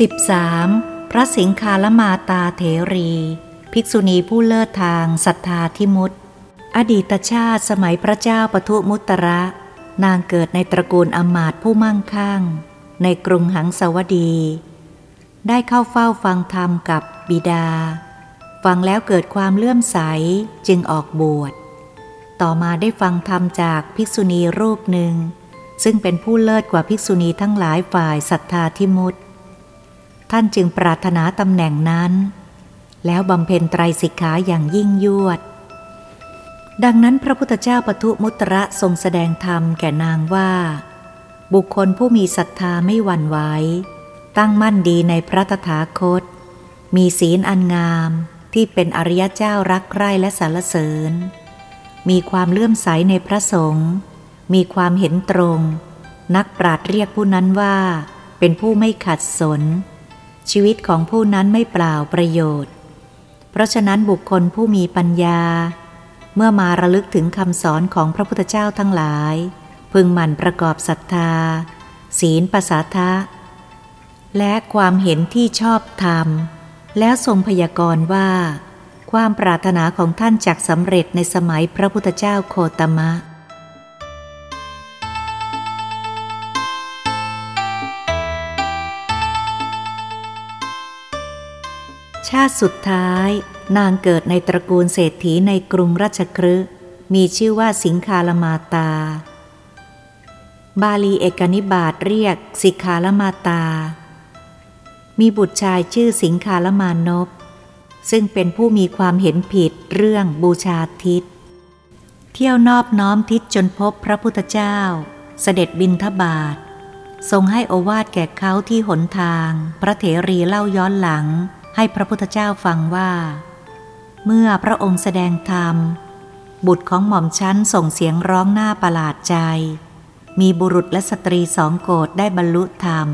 13. พระสิงคาลมาตาเถรี ภิกษุณีผู้เลิศทางศรัทธาทิมุตอดีตชาติสมัยพระเจ้าปทุมุตระ นางเกิดในตระกูลอมาตผู้มั่งคั่ง ในกรุงหังสวดี ได้เข้าเฝ้าฟังธรรมกับบิดา ฟังแล้วเกิดความเลื่อมใสจึงออกบวช ต่อมาได้ฟังธรรมจากภิกษุณีรูปหนึ่ง ซึ่งเป็นผู้เลิศกว่าภิกษุณีทั้งหลายฝ่ายศรัทธาทิมุติ ท่านจึงปรารถนาตำแหน่งนั้น แล้วบำเพ็ญไตรสิกขาอย่างยิ่งยวด ดังนั้นพระพุทธเจ้าปทุมุตระทรงแสดงธรรมแก่นางว่า บุคคลผู้มีศรัทธาไม่หวั่นไหวตั้งมั่นดีในพระตถาคต มีศีลอันงามที่เป็นอริยเจ้ารักใคร่และสรรเสริญ มีความเลื่อมใสในพระสงฆ์มีความเห็นตรง นักปราดเรียกผู้นั้นว่า เป็นผู้ไม่ขัดสน ชีวิตของผู้นั้นไม่เปล่าประโยชน์ เพราะฉะนั้นบุคคลผู้มีปัญญา เมื่อมาระลึกถึงคำสอนของพระพุทธเจ้าทั้งหลาย พึงหมั่นประกอบศรัทธา ศีลภาษาทะ และความเห็นที่ชอบธรรม แล้วทรงพยากรณ์ว่า ความปรารถนาของท่านจักสำเร็จในสมัยพระพุทธเจ้าโคตมะ ชาติสุดท้าย นางเกิดในตระกูลเศรษฐีในกรุงราชครึมีชื่อว่าสิงคาลมาตา บาลีเอกนิบาตเรียกสิคาลมาตา มีบุตรชายชื่อสิงคาลมานพซึ่งเป็นผู้มีความเห็นผิดเรื่องบูชาทิศ เที่ยวนอบน้อมทิศจนพบพระพุทธเจ้า เสด็จบินทบาททรงให้อวาทแก่เขาที่หนทาง พระเถรีเล่าย้อนหลัง ให้พระพุทธเจ้าฟังว่า เมื่อพระองค์แสดงธรรม บุตรของหม่อมชั้นส่งเสียงร้องหน้าประหลาดใจ มีบุรุษและสตรีสองโกรธได้บรรลุธรรม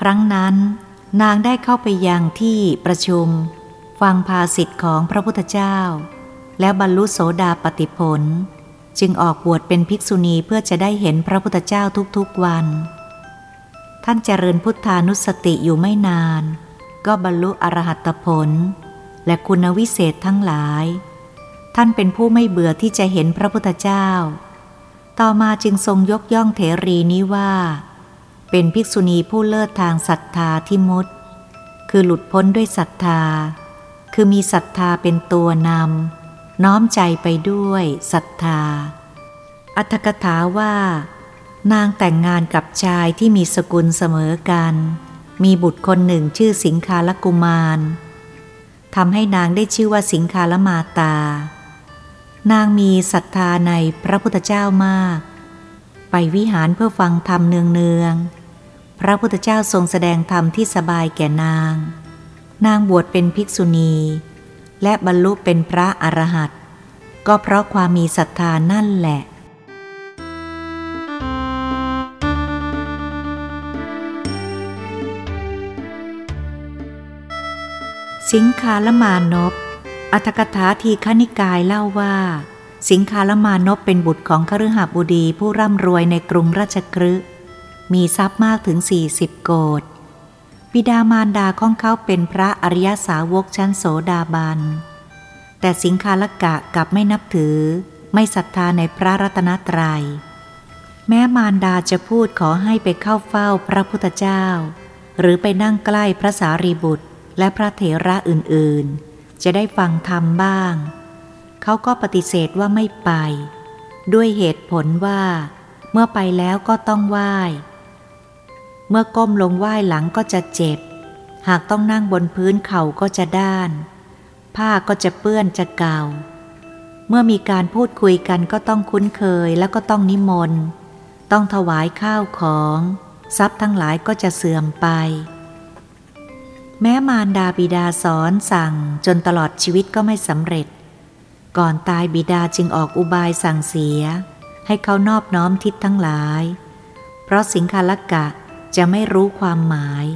ครั้งนั้น นางได้เข้าไปยังที่ประชุม ฟังภาสิทธิ์ของพระพุทธเจ้า แล้วบรรลุโสดาปติผล จึงออกบวชเป็นภิกษุณีเพื่อจะได้เห็นพระพุทธเจ้าทุกๆวัน ท่านเจริญพุทธานุสติอยู่ไม่นาน ก็บรรลุอรหัตผล และคุณวิเศษทั้งหลาย ท่านเป็นผู้ไม่เบื่อที่จะเห็นพระพุทธเจ้า ต่อมาจึงทรงยกย่องเถรีนี้ว่า เป็นภิกษุณีผู้เลิศทางศรัทธาที่มุดคือหลุดพ้นด้วยศรัทธา คือมีศรัทธาเป็นตัวนำน้อมใจไปด้วยศรัทธา อัตถกถาว่า นางแต่งงานกับชายที่มีสกุลเสมอกัน มีบุตรคนหนึ่งชื่อสิงคาลกุมารทำให้นางได้ชื่อว่าสิงคาลมาตา นางมีศรัทธาในพระพุทธเจ้ามาก ไปวิหารเพื่อฟังธรรมเนืองๆ พระพุทธเจ้าทรงแสดงธรรมที่สบายแก่นาง นางบวชเป็นภิกษุณี และบรรลุเป็นพระอรหันต์ก็เพราะความมีศรัทธานั่นแหละ สิงคาลมานพอัตกถาทีคณิกายเล่าว่า สิงคาลมานพเป็นบุตรของคฤหบดีผู้ร่ำรวยในกรุงราชกฤห์มีทรัพย์มากถึง 40 โกดบิดามารดาของเขาเป็นพระอริยสาวกชั้นโสดาบัน แต่สิงคาลกะกลับไม่นับถือ ไม่ศรัทธาในพระรัตนตรยัย แม้มารดาจะพูดขอให้ไปเข้าเฝ้าพระพุทธเจ้า หรือไปนั่งใกล้พระสารีบุตร และพระเถระอื่นๆ จะได้ฟังธรรมบ้าง เขาก็ปฏิเสธว่าไม่ไป ด้วยเหตุผลว่า เมื่อไปแล้วก็ต้องไหว้ เมื่อก้มลงไหว้หลังก็จะเจ็บ หากต้องนั่งบนพื้นเข่าก็จะด้าน ผ้าก็จะเปื้อนจะเก่า เมื่อมีการพูดคุยกันก็ต้องคุ้นเคยแล้วก็ต้องนิมนต์ ต้องถวายข้าวของ ทรัพย์ทั้งหลายก็จะเสื่อมไป แม้มารดาบิดาสอนสั่งจนตลอดชีวิตก็ไม่สำเร็จ ก่อนตายบิดาจึงออกอุบายสั่งเสีย ให้เขานอบน้อมทิศทั้งหลาย เพราะสิงคาลกะจะไม่รู้ความหมาย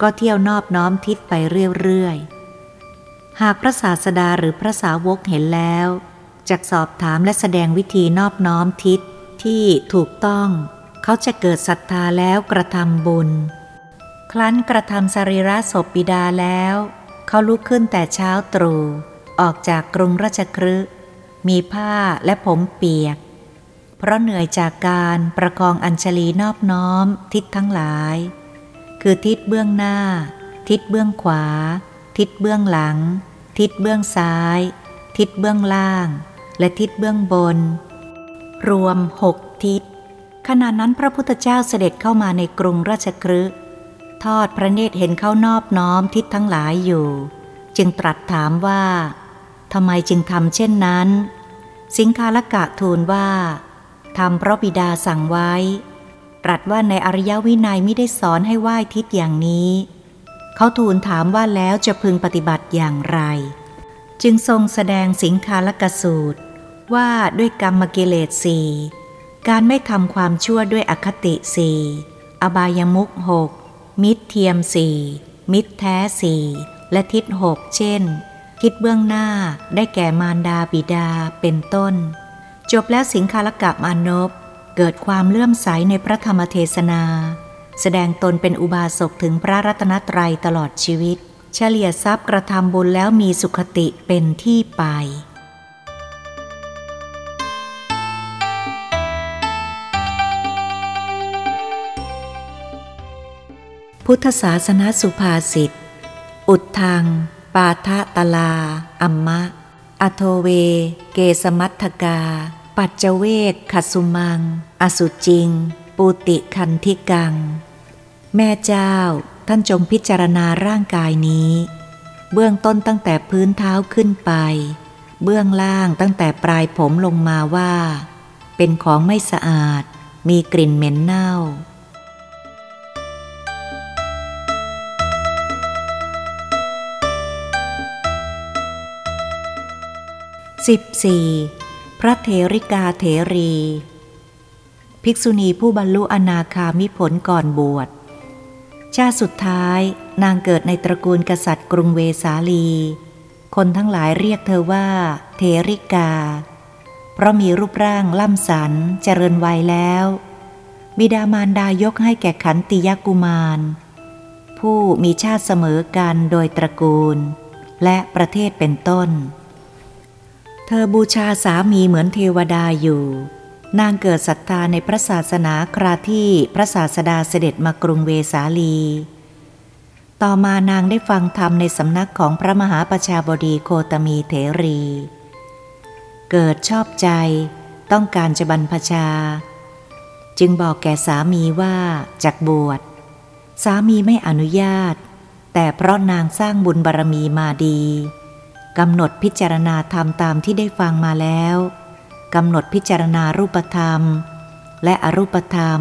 ก็เที่ยวนอบน้อมทิศไปเรื่อยๆ หากพระศาสดาหรือพระสาวกเห็นแล้วจะสอบถามและแสดงวิธีนอบน้อมทิศที่ถูกต้อง เขาจะเกิดศรัทธาแล้วกระทำบุญ ครั้นกระทำสรีระศพบิดาแล้ว เขาลุกขึ้นแต่เช้าตรู่ออกจากกรุงราชครึมีผ้าและผมเปียก เพราะเหนื่อยจากการประคองอัญชลีนอบน้อมทิศทั้งหลาย คือทิศเบื้องหน้า ทิศเบื้องขวา ทิศเบื้องหลัง ทิศเบื้องซ้าย ทิศเบื้องล่าง และทิศเบื้องบน รวมหกทิศขณะนั้นพระพุทธเจ้าเสด็จเข้ามาในกรุงราชครึ ทอดพระเนตรเห็นเขานอบน้อมทิศทั้งหลายอยู่ จึงตรัสถามว่าทำไมจึงทำเช่นนั้น สิงคาลกะทูลว่าทำเพราะบิดาสั่งไว้ ตรัสว่าในอริยวินัยไม่ได้สอนให้ไหว้ทิศอย่างนี้ เขาทูลถามว่าแล้วจะพึงปฏิบัติอย่างไร จึงทรงแสดงสิงคาลกสูตร ว่าด้วยกรรมกิเลสสี่การไม่ทำความชั่วด้วยอคติสี่อบายมุกหก มิตรเทียมสี่มิตรแท้สี่และทิศหกเช่น ทิศเบื้องหน้าได้แก่มารดาบิดาเป็นต้น จบแล้วสิงคาลกะมานพเกิดความเลื่อมใสในพระธรรมเทศนา แสดงตนเป็นอุบาสกถึงพระรัตนตรัยตลอดชีวิต เฉลี่ยทรัพย์กระทำบุญแล้วมีสุขติเป็นที่ไป พุทธศาสนาสุภาษิต อุดทางปาทะตลา อัมมะ อโทเว เกสมัตถกา ปัจเจเวกขสุมัง อสุจิง ปูติคันธิกัง แม่เจ้า ท่านจงพิจารณาร่างกายนี้ เบื้องต้นตั้งแต่พื้นเท้าขึ้นไป เบื้องล่างตั้งแต่ปลายผมลงมาว่า เป็นของไม่สะอาด มีกลิ่นเหม็นเน่า 14. พระเถริกาเถรี ภิกษุณีผู้บรรลุอนาคามิผลก่อนบวช ชาติสุดท้ายนางเกิดในตระกูลกษัตริย์กรุงเวสาลี คนทั้งหลายเรียกเธอว่า เถริกา เพราะมีรูปร่างล่ำสันเจริญวัยแล้ว บิดามารดายกให้แก่ขันติยกุมาร ผู้มีชาติเสมอกันโดยตระกูล และประเทศเป็นต้น เธอบูชาสามีเหมือนเทวดาอยู่ นางเกิดศรัทธาในพระศาสนาคราที่พระศาสดาเสด็จมากรุงเวสาลี ต่อมานางได้ฟังธรรมในสำนักของพระมหาประชาบดีโคตมีเถรี เกิดชอบใจต้องการจะบรรพชา จึงบอกแก่สามีว่าจากบวช สามีไม่อนุญาต แต่เพราะนางสร้างบุญบารรมีมาดี กำหนดพิจารณาธรรมตามที่ได้ฟังมาแล้วกำหนดพิจารณารูปธรรม และอรูปธรรม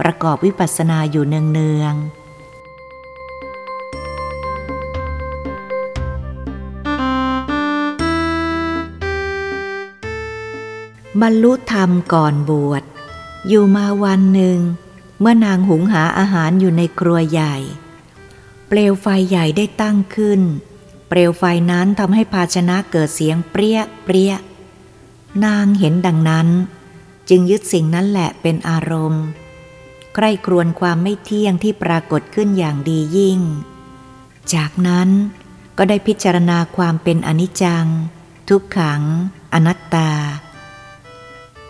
ประกอบวิปัสสนาอยู่เนืองๆบรรลุธรรมก่อนบวช อยู่มาวันหนึ่ง เมื่อนางหุงหาอาหารอยู่ในครัวใหญ่ เปลวไฟใหญ่ได้ตั้งขึ้น เปลวไฟนั้นทำให้ภาชนะเกิดเสียงเปรี้ยเปรี้ยนางเห็นดังนั้น จึงยึดสิ่งนั้นแหละเป็นอารมณ์ ใคร่ครวญความไม่เที่ยงที่ปรากฏขึ้นอย่างดียิ่ง จากนั้นก็ได้พิจารณาความเป็นอนิจจัง ทุกขัง อนัตตา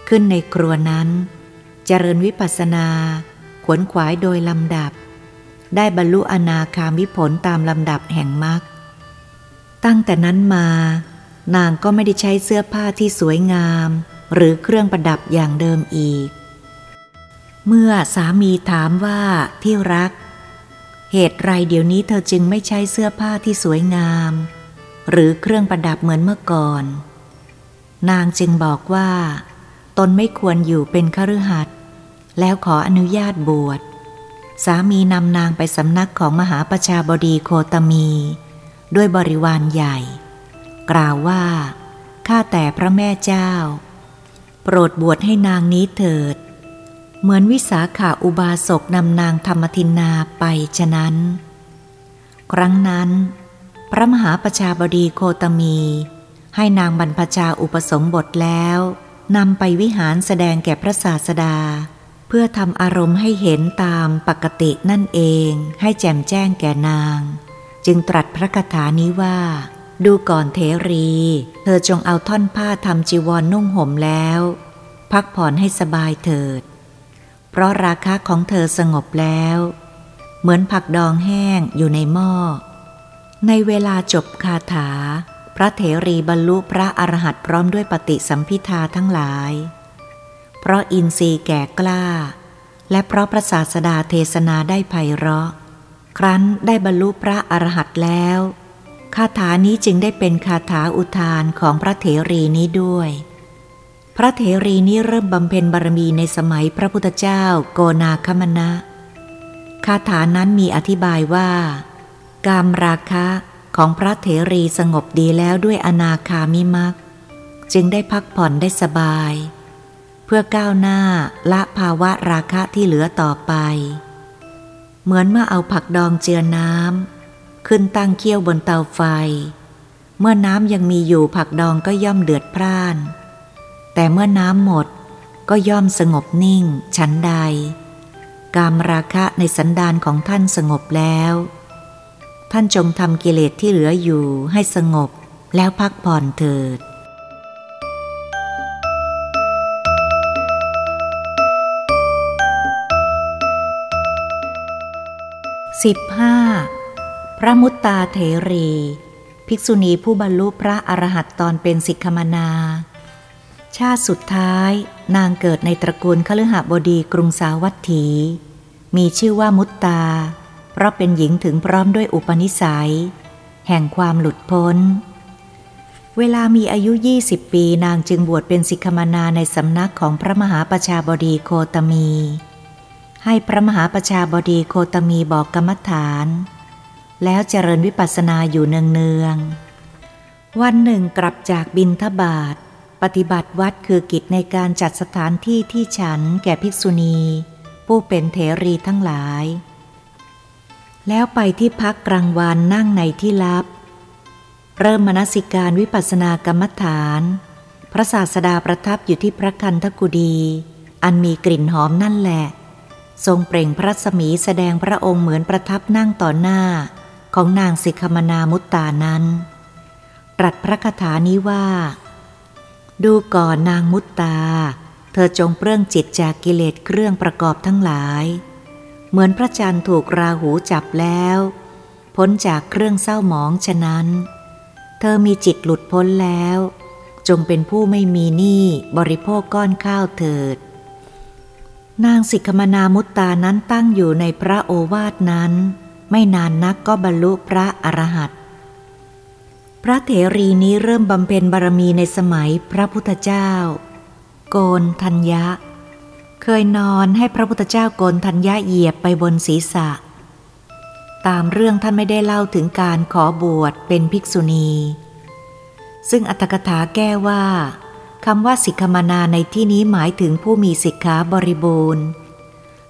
ขึ้นในครัวนั้น เจริญวิปัสสนาขวนขวายโดยลำดับ ได้บรรลุอนาคามิผลตามลำดับแห่งมรรค ตั้งแต่นั้นมา นางก็ไม่ได้ใช้เสื้อผ้าที่สวยงาม หรือเครื่องประดับอย่างเดิมอีก เมื่อสามีถามว่าที่รัก เหตุไรเดี๋ยวนี้เธอจึงไม่ใช้เสื้อผ้าที่สวยงาม หรือเครื่องประดับเหมือนเมื่อก่อน นางจึงบอกว่า ตนไม่ควรอยู่เป็นคฤหัสถ์แล้วขออนุญาตบวชสามีนำนางไปสำนักของมหาประชาบดีโคตมี ด้วยบริวารใหญ่ กล่าวว่า ข้าแต่พระแม่เจ้า โปรดบวชให้นางนี้เถิด เหมือนวิสาขาอุบาสกนำนางธรรมทินนาไปฉะนั้น ครั้งนั้น พระมหาประชาบดีโคตมี ให้นางบรรพชาอุปสมบทแล้วนำไปวิหารแสดงแก่พระศาสดา เพื่อทำอารมณ์ให้เห็นตามปกตินั่นเองให้แจ่มแจ้งแก่นาง จึงตรัสพระคาถานี้ว่า ดูก่อนเทรี เธอจงเอาท่อนผ้าทำจีวรนนุ่งห่มแล้ว พักผ่อนให้สบายเถิด เพราะราคะของเธอสงบแล้ว เหมือนผักดองแห้งอยู่ในหม้อ ในเวลาจบคาถา พระเถรีบรรลุพระอรหันต์พร้อมด้วยปฏิสัมพิทาทั้งหลาย เพราะอินทรีย์แก่กล้า และเพราะพระศาสดาเทศนาได้ไพเราะ ครั้นได้บรรลุพระอรหันต์แล้ว คาถานี้จึงได้เป็นคาถาอุทานของพระเถรีนี้ด้วย พระเถรีนี้เริ่มบำเพ็ญบารมีในสมัยพระพุทธเจ้าโกนาคมณะคาถานั้นมีอธิบายว่า กามราคะของพระเถรีสงบดีแล้วด้วยอนาคามิมักจึงได้พักผ่อนได้สบาย เพื่อก้าวหน้าละภาวะราคะที่เหลือต่อไป เหมือนเมื่อเอาผักดองเจือน้ำขึ้นตั้งเคี่ยวบนเตาไฟ เมื่อน้ำยังมีอยู่ผักดองก็ย่อมเดือดพร่าน แต่เมื่อน้ำหมดก็ย่อมสงบนิ่งฉันใด กามราคะในสันดานของท่านสงบแล้ว ท่านจงทำกิเลสที่เหลืออยู่ให้สงบแล้วพักผ่อนเถิด 15. พระมุตตาเถรี ภิกษุณีผู้บรรลุพระอรหัตตอนเป็นสิกขมนา ชาติสุดท้ายนางเกิดในตระกูลคฤหบดีกรุงสาวัตถี มีชื่อว่ามุตตา เพราะเป็นหญิงถึงพร้อมด้วยอุปนิสัย แห่งความหลุดพ้น เวลามีอายุ 20 ปีนางจึงบวชเป็นสิกขมนาในสำนักของพระมหาประชาบดีโคตมี ให้พระมหาประชาบดีโคตมีบอกกรรมฐาน แล้วเจริญวิปัสสนาอยู่เนืองๆ วันหนึ่งกลับจากบินทบาท ปฏิบัติวัดคือกิจในการจัดสถานที่ที่ฉันแก่ภิกษุณี ผู้เป็นเถรีทั้งหลาย แล้วไปที่พักกลางวันนั่งในที่ลับ เริ่มมนสิการวิปัสสนากรรมฐาน พระศาสดาประทับอยู่ที่พระคันธกุดี อันมีกลิ่นหอมนั่นแหละ ทรงเปล่งพระสมีแสดงพระองค์เหมือนประทับนั่งต่อหน้าของนางสิกขมนามุตตานั้น ตรัสพระคาถานี้ว่า ดูก่อนนางมุตตา เธอจงเปลื้องจิตจากกิเลสเครื่องประกอบทั้งหลาย เหมือนพระจันทร์ถูกราหูจับแล้ว พ้นจากเครื่องเศร้าหมองฉะนั้น เธอมีจิตหลุดพ้นแล้ว จงเป็นผู้ไม่มีหนี้บริโภคก้อนข้าวเถิด นางสิกขมนามุตตานั้นตั้งอยู่ในพระโอวาทนั้น ไม่นานนักก็บรรลุพระอรหันต์พระเถรีนี้เริ่มบำเพ็ญบารมีในสมัยพระพุทธเจ้า โกนทัญญะ เคยนอนให้พระพุทธเจ้าโกนทัญญะเหยียบไปบนศีรษะ ตามเรื่องท่านไม่ได้เล่าถึงการขอบวชเป็นภิกษุณี ซึ่งอัตถกถาแก้ว่า คำว่าสิกขมนาในที่นี้หมายถึงผู้มีสิกขาบริบูรณ์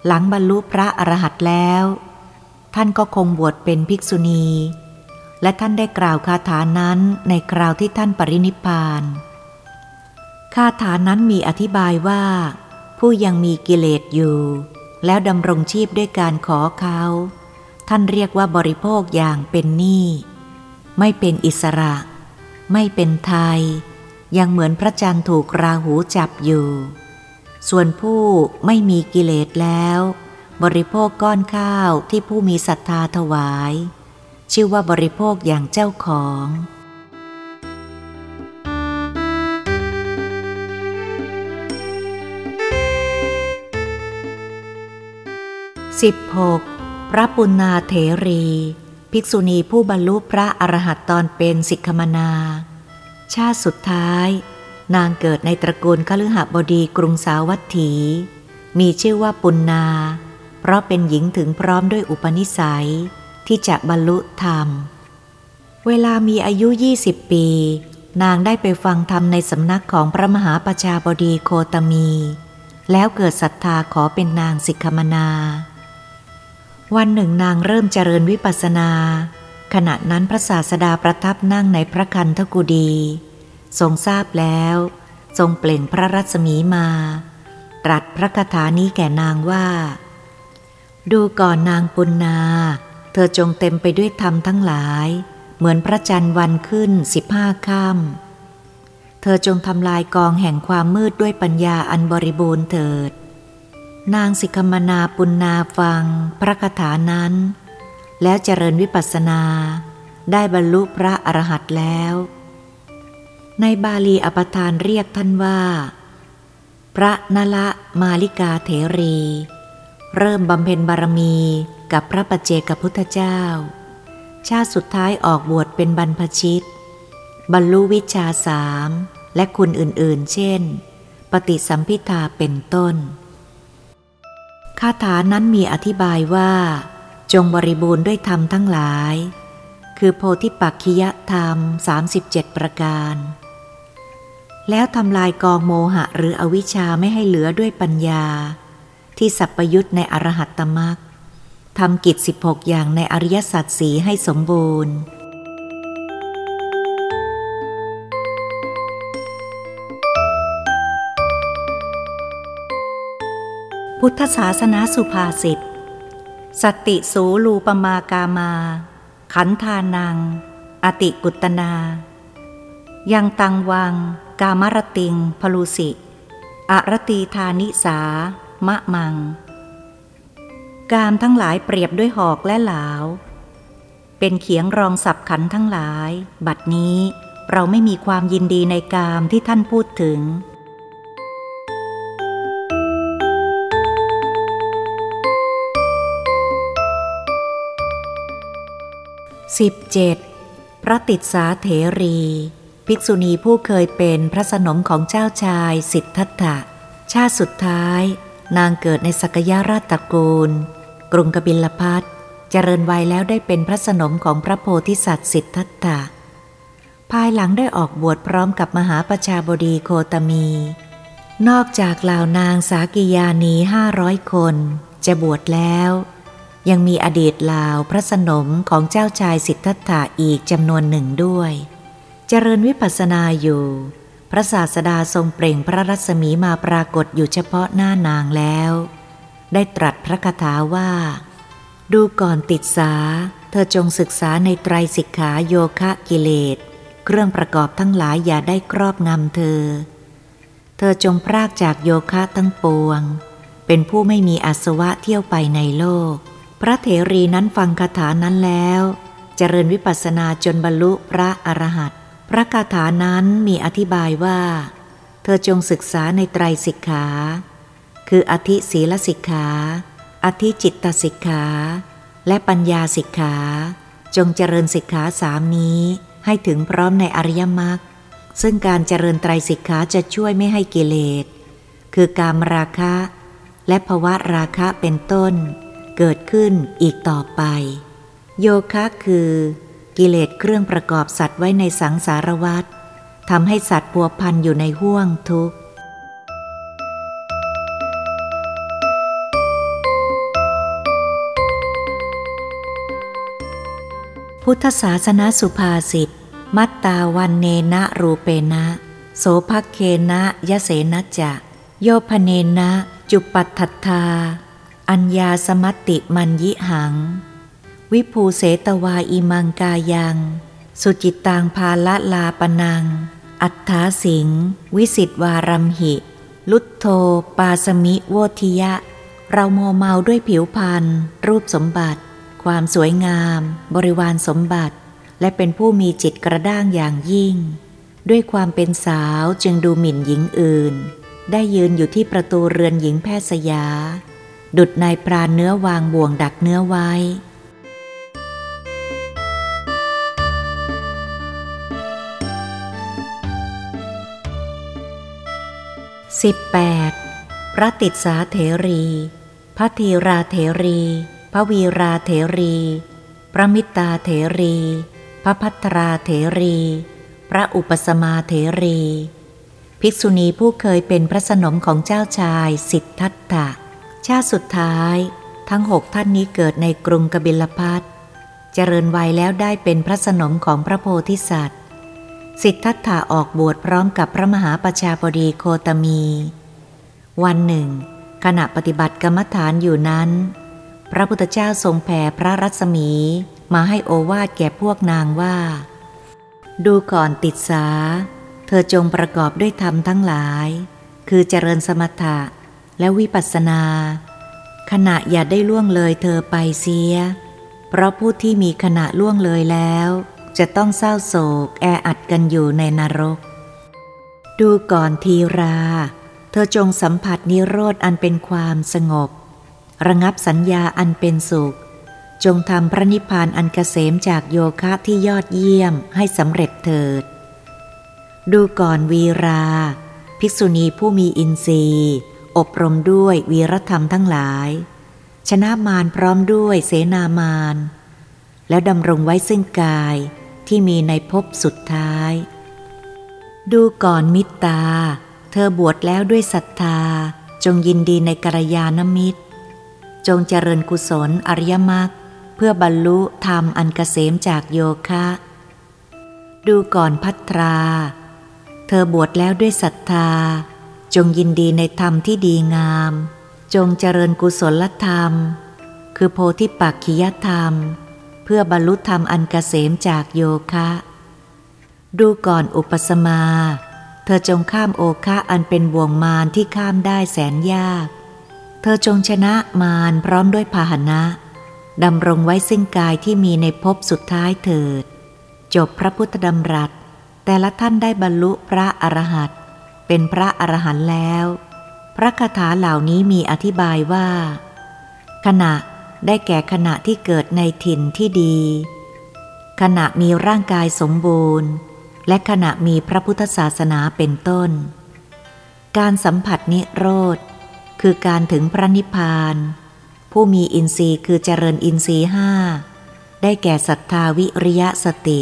หลังบรรลุพระอรหันต์แล้ว ท่านก็คงบวชเป็นภิกษุณี และท่านได้กล่าวคาถานั้นในคราวที่ท่านปรินิพานคาถานั้นมีอธิบายว่า ผู้ยังมีกิเลสอยู่ แล้วดำรงชีพด้วยการขอเขา ท่านเรียกว่าบริโภคอย่างเป็นหนี้ไม่เป็นอิสระ ไม่เป็นไทย ยังเหมือนพระจันทร์ถูกราหูจับอยู่ ส่วนผู้ไม่มีกิเลสแล้ว บริโภคก้อนข้าวที่ผู้มีศรัทธาถวาย ชื่อว่าบริโภคอย่างเจ้าของ 16. พระปุณาเถรี ภิกษุณีผู้บรรลุพระอรหัตตอนเป็นสิกขมนา ชาติสุดท้าย นางเกิดในตระกูลคฤหบดีกรุงสาวัตถี มีชื่อว่าปุณนา เพราะเป็นหญิงถึงพร้อมด้วยอุปนิสัย ที่จะบรรลุธรรม เวลามีอายุ 20 ปี นางได้ไปฟังธรรมในสำนักของพระมหาประชาบดีโคตมี แล้วเกิดศรัทธาขอเป็นนางสิกขมนา วันหนึ่งนางเริ่มเจริญวิปัสสนา ขณะนั้นพระศาสดาประทับนั่งในพระคันธกุดี ทรงทราบแล้ว ทรงเปล่งพระรัศมีมา ตรัสพระคาถานี้แก่นางว่า ดูก่อนนางปุณนา เธอจงเต็มไปด้วยธรรมทั้งหลาย เหมือนพระจันทร์วันขึ้นสิบห้าค่ำเธอจงทำลายกองแห่งความมืดด้วยปัญญาอันบริบูรณ์เถิด นางสิกมนาปุณนาฟัง พระคาถานั้น แล้วเจริญวิปัสสนา ได้บรรลุพระอรหันต์แล้ว ในบาลีอปทานเรียกท่านว่า พระนละมาลิกาเถรี เริ่มบำเพ็ญบารมีกับพระปัจเจกพุทธเจ้า ชาติสุดท้ายออกบวชเป็นบรรพชิต บรรลุวิชาสามและคุณอื่นๆ เช่น ปฏิสัมพิทาเป็นต้นคาถานั้นมีอธิบายว่า จงบริบูรณ์ด้วยธรรมทั้งหลาย คือโพธิปักขิยธรรม 37 ประการ แล้วทำลายกองโมหะหรืออวิชชาไม่ให้เหลือด้วยปัญญา ที่สัพยุตในอรหัตตมรรคทำกิจ 16 อย่างในอริยสัจสีให้สมบูรณ์ พุทธศาสนาสุภาษิต สติสูลูปมากามา ขันธานัง อติกุตนา ยังตังวัง กามรติง พลูสิอรตีธานิสา มะมัง กามทั้งหลายเปรียบด้วยหอกและหลาว เป็นเขียงรองสับขันทั้งหลาย บัดนี้เราไม่มีความยินดีในกามที่ท่านพูดถึง 17. พระติดสาเถรี ภิกษุณีผู้เคยเป็นพระสนมของเจ้าชายสิทธัตถะ ชาติสุดท้าย นางเกิดในสักยราชตระกูล กรุงกบิลพัทเจริญวัยแล้วได้เป็นพระสนมของพระโพธิสัตว์สิทธัตถะ ภายหลังได้ออกบวชพร้อมกับมหาประชาบดีโคตมี นอกจากเหล่านางสากิยานีห้าร้อยคน จะบวชแล้ว ยังมีอดีตลาวพระสนมของเจ้าชายสิทธัตถะอีกจำนวนหนึ่งด้วย เจริญวิปัสสนาอยู่ พระศาสดาทรงเปล่งพระรัศมีมาปรากฏอยู่เฉพาะหน้านางแล้ว ได้ตรัสพระคาถาว่า ดูก่อนติดสา เธอจงศึกษาในไตรสิกขาโยคะกิเลส เครื่องประกอบทั้งหลายอย่าได้ครอบงำเธอ เธอจงพรากจากโยคะทั้งปวง เป็นผู้ไม่มีอาสวะเที่ยวไปในโลก พระเถรีนั้นฟังคาถานั้นแล้ว เจริญวิปัสสนาจนบรรลุพระอรหันต์พระคาถานั้นมีอธิบายว่า เธอจงศึกษาในไตรสิกขา คืออธิศีลสิกขา อธิจิตตสิกขา และปัญญาสิกขา จงเจริญสิกขาสามนี้ให้ถึงพร้อมในอริยมรรคซึ่งการเจริญไตรสิกขาจะช่วยไม่ให้กิเลส คือการมราคะ และภวะราคะเป็นต้น เกิดขึ้นอีกต่อไป โยคะคือ กิเลสเครื่องประกอบสัตว์ไว้ในสังสารวัฏทำให้สัตว์พัวพันอยู่ในห่วงทุกข์ พุทธศาสนาสุภาษิต มัตตาวันเนนะรูเปนะ โสภเคนะยะเสนะจะ โยพเนนะ จุปัตถทา อัญญาสมัติมันยิหัง วิภูเสตวาอิมังกายัง สุจิตตังพาละลาปนัง อัฏฐาสิง วิสิตวารัมหิ ลุตโทปาสมิโวทิยะ เราโมวเมาด้วยผิวพรรณรูปสมบัติ ความสวยงาม บริวารสมบัติ และเป็นผู้มีจิตกระด้างอย่างยิ่ง ด้วยความเป็นสาวจึงดูหมิ่นหญิงอื่น ได้ยืนอยู่ที่ประตูเรือนหญิงแพทย์สยา ดุดนายพรานเนื้อวางบ่วงดักเนื้อไว้ 18. พระติดสาเถรี พระธีราเถรี พระวีราเถรี พระมิตาเถรี พระพัทราเถรี พระอุปสมาเถรี ภิกษุณีผู้เคยเป็นพระสนมของเจ้าชายสิทธัตถะ ชาติสุดท้ายทั้งหกท่านนี้เกิดในกรุงกบิลพัทเจริญวัยแล้วได้เป็นพระสนมของพระโพธิสัตว์ สิทธัตถะออกบวชพร้อมกับพระมหาประชาบดีโคตมี วันหนึ่ง ขณะปฏิบัติกรรมฐานอยู่นั้น พระพุทธเจ้าทรงแผ่พระรัศมีมาให้โอวาดแก่พวกนางว่า ดูก่อนติดสา เธอจงประกอบด้วยธรรมทั้งหลาย คือเจริญสมถะ และวิปัสสนา ขณะอย่าได้ล่วงเลยเธอไปเสีย เพราะผู้ที่มีขณะล่วงเลยแล้ว จะต้องเศร้าโศกแออัดกันอยู่ในนรก ดูก่อนทีรา เธอจงสัมผัสนิโรธอันเป็นความสงบ ระงับสัญญาอันเป็นสุข จงทำพระนิพพานอันกเกษมจากโยคะที่ยอดเยี่ยมให้สำเร็จเถิด ดูก่อนวีรา ภิกษุณีผู้มีอินทรีย์ อบรมด้วยวีรธรรมทั้งหลาย ชนะมารพร้อมด้วยเสนามาร แล้วดำรงไว้ซึ่งกายที่มีในภพสุดท้าย ดูก่อนมิตรตา เธอบวชแล้วด้วยศรัทธา จงยินดีในกัลยาณมิตร จงเจริญกุศลอริยมรรคเพื่อบรรลุธรรมอันกเกษมจากโยคะ ดูก่อนพัทรา เธอบวชแล้วด้วยศรัทธา จงยินดีในธรรมที่ดีงาม จงเจริญกุศลธรรม คือโพธิปักขิยธรรม เพื่อบรรลุธรรมอันกเกษมจากโยคะ ดูก่อนอุปสมา เธอจงข้ามโอคะอันเป็นบ่วงมารที่ข้ามได้แสนยาก เธอจงชนะมารพร้อมด้วยพาหนะดำรงไว้ซึ่งกายที่มีในภพสุดท้ายเถิด จบพระพุทธดำรัส แต่ละท่านได้บรรลุพระอรหันต์ เป็นพระอรหันต์แล้ว พระคาถาเหล่านี้มีอธิบายว่า ขณะได้แก่ขณะที่เกิดในถิ่นที่ดี ขณะมีร่างกายสมบูรณ์ และขณะมีพระพุทธศาสนาเป็นต้น การสัมผัสนิโรธ คือการถึงพระนิพพาน ผู้มีอินทรีย์คือเจริญอินทรีย์ห้าได้แก่ศรัทธาวิริยะสติ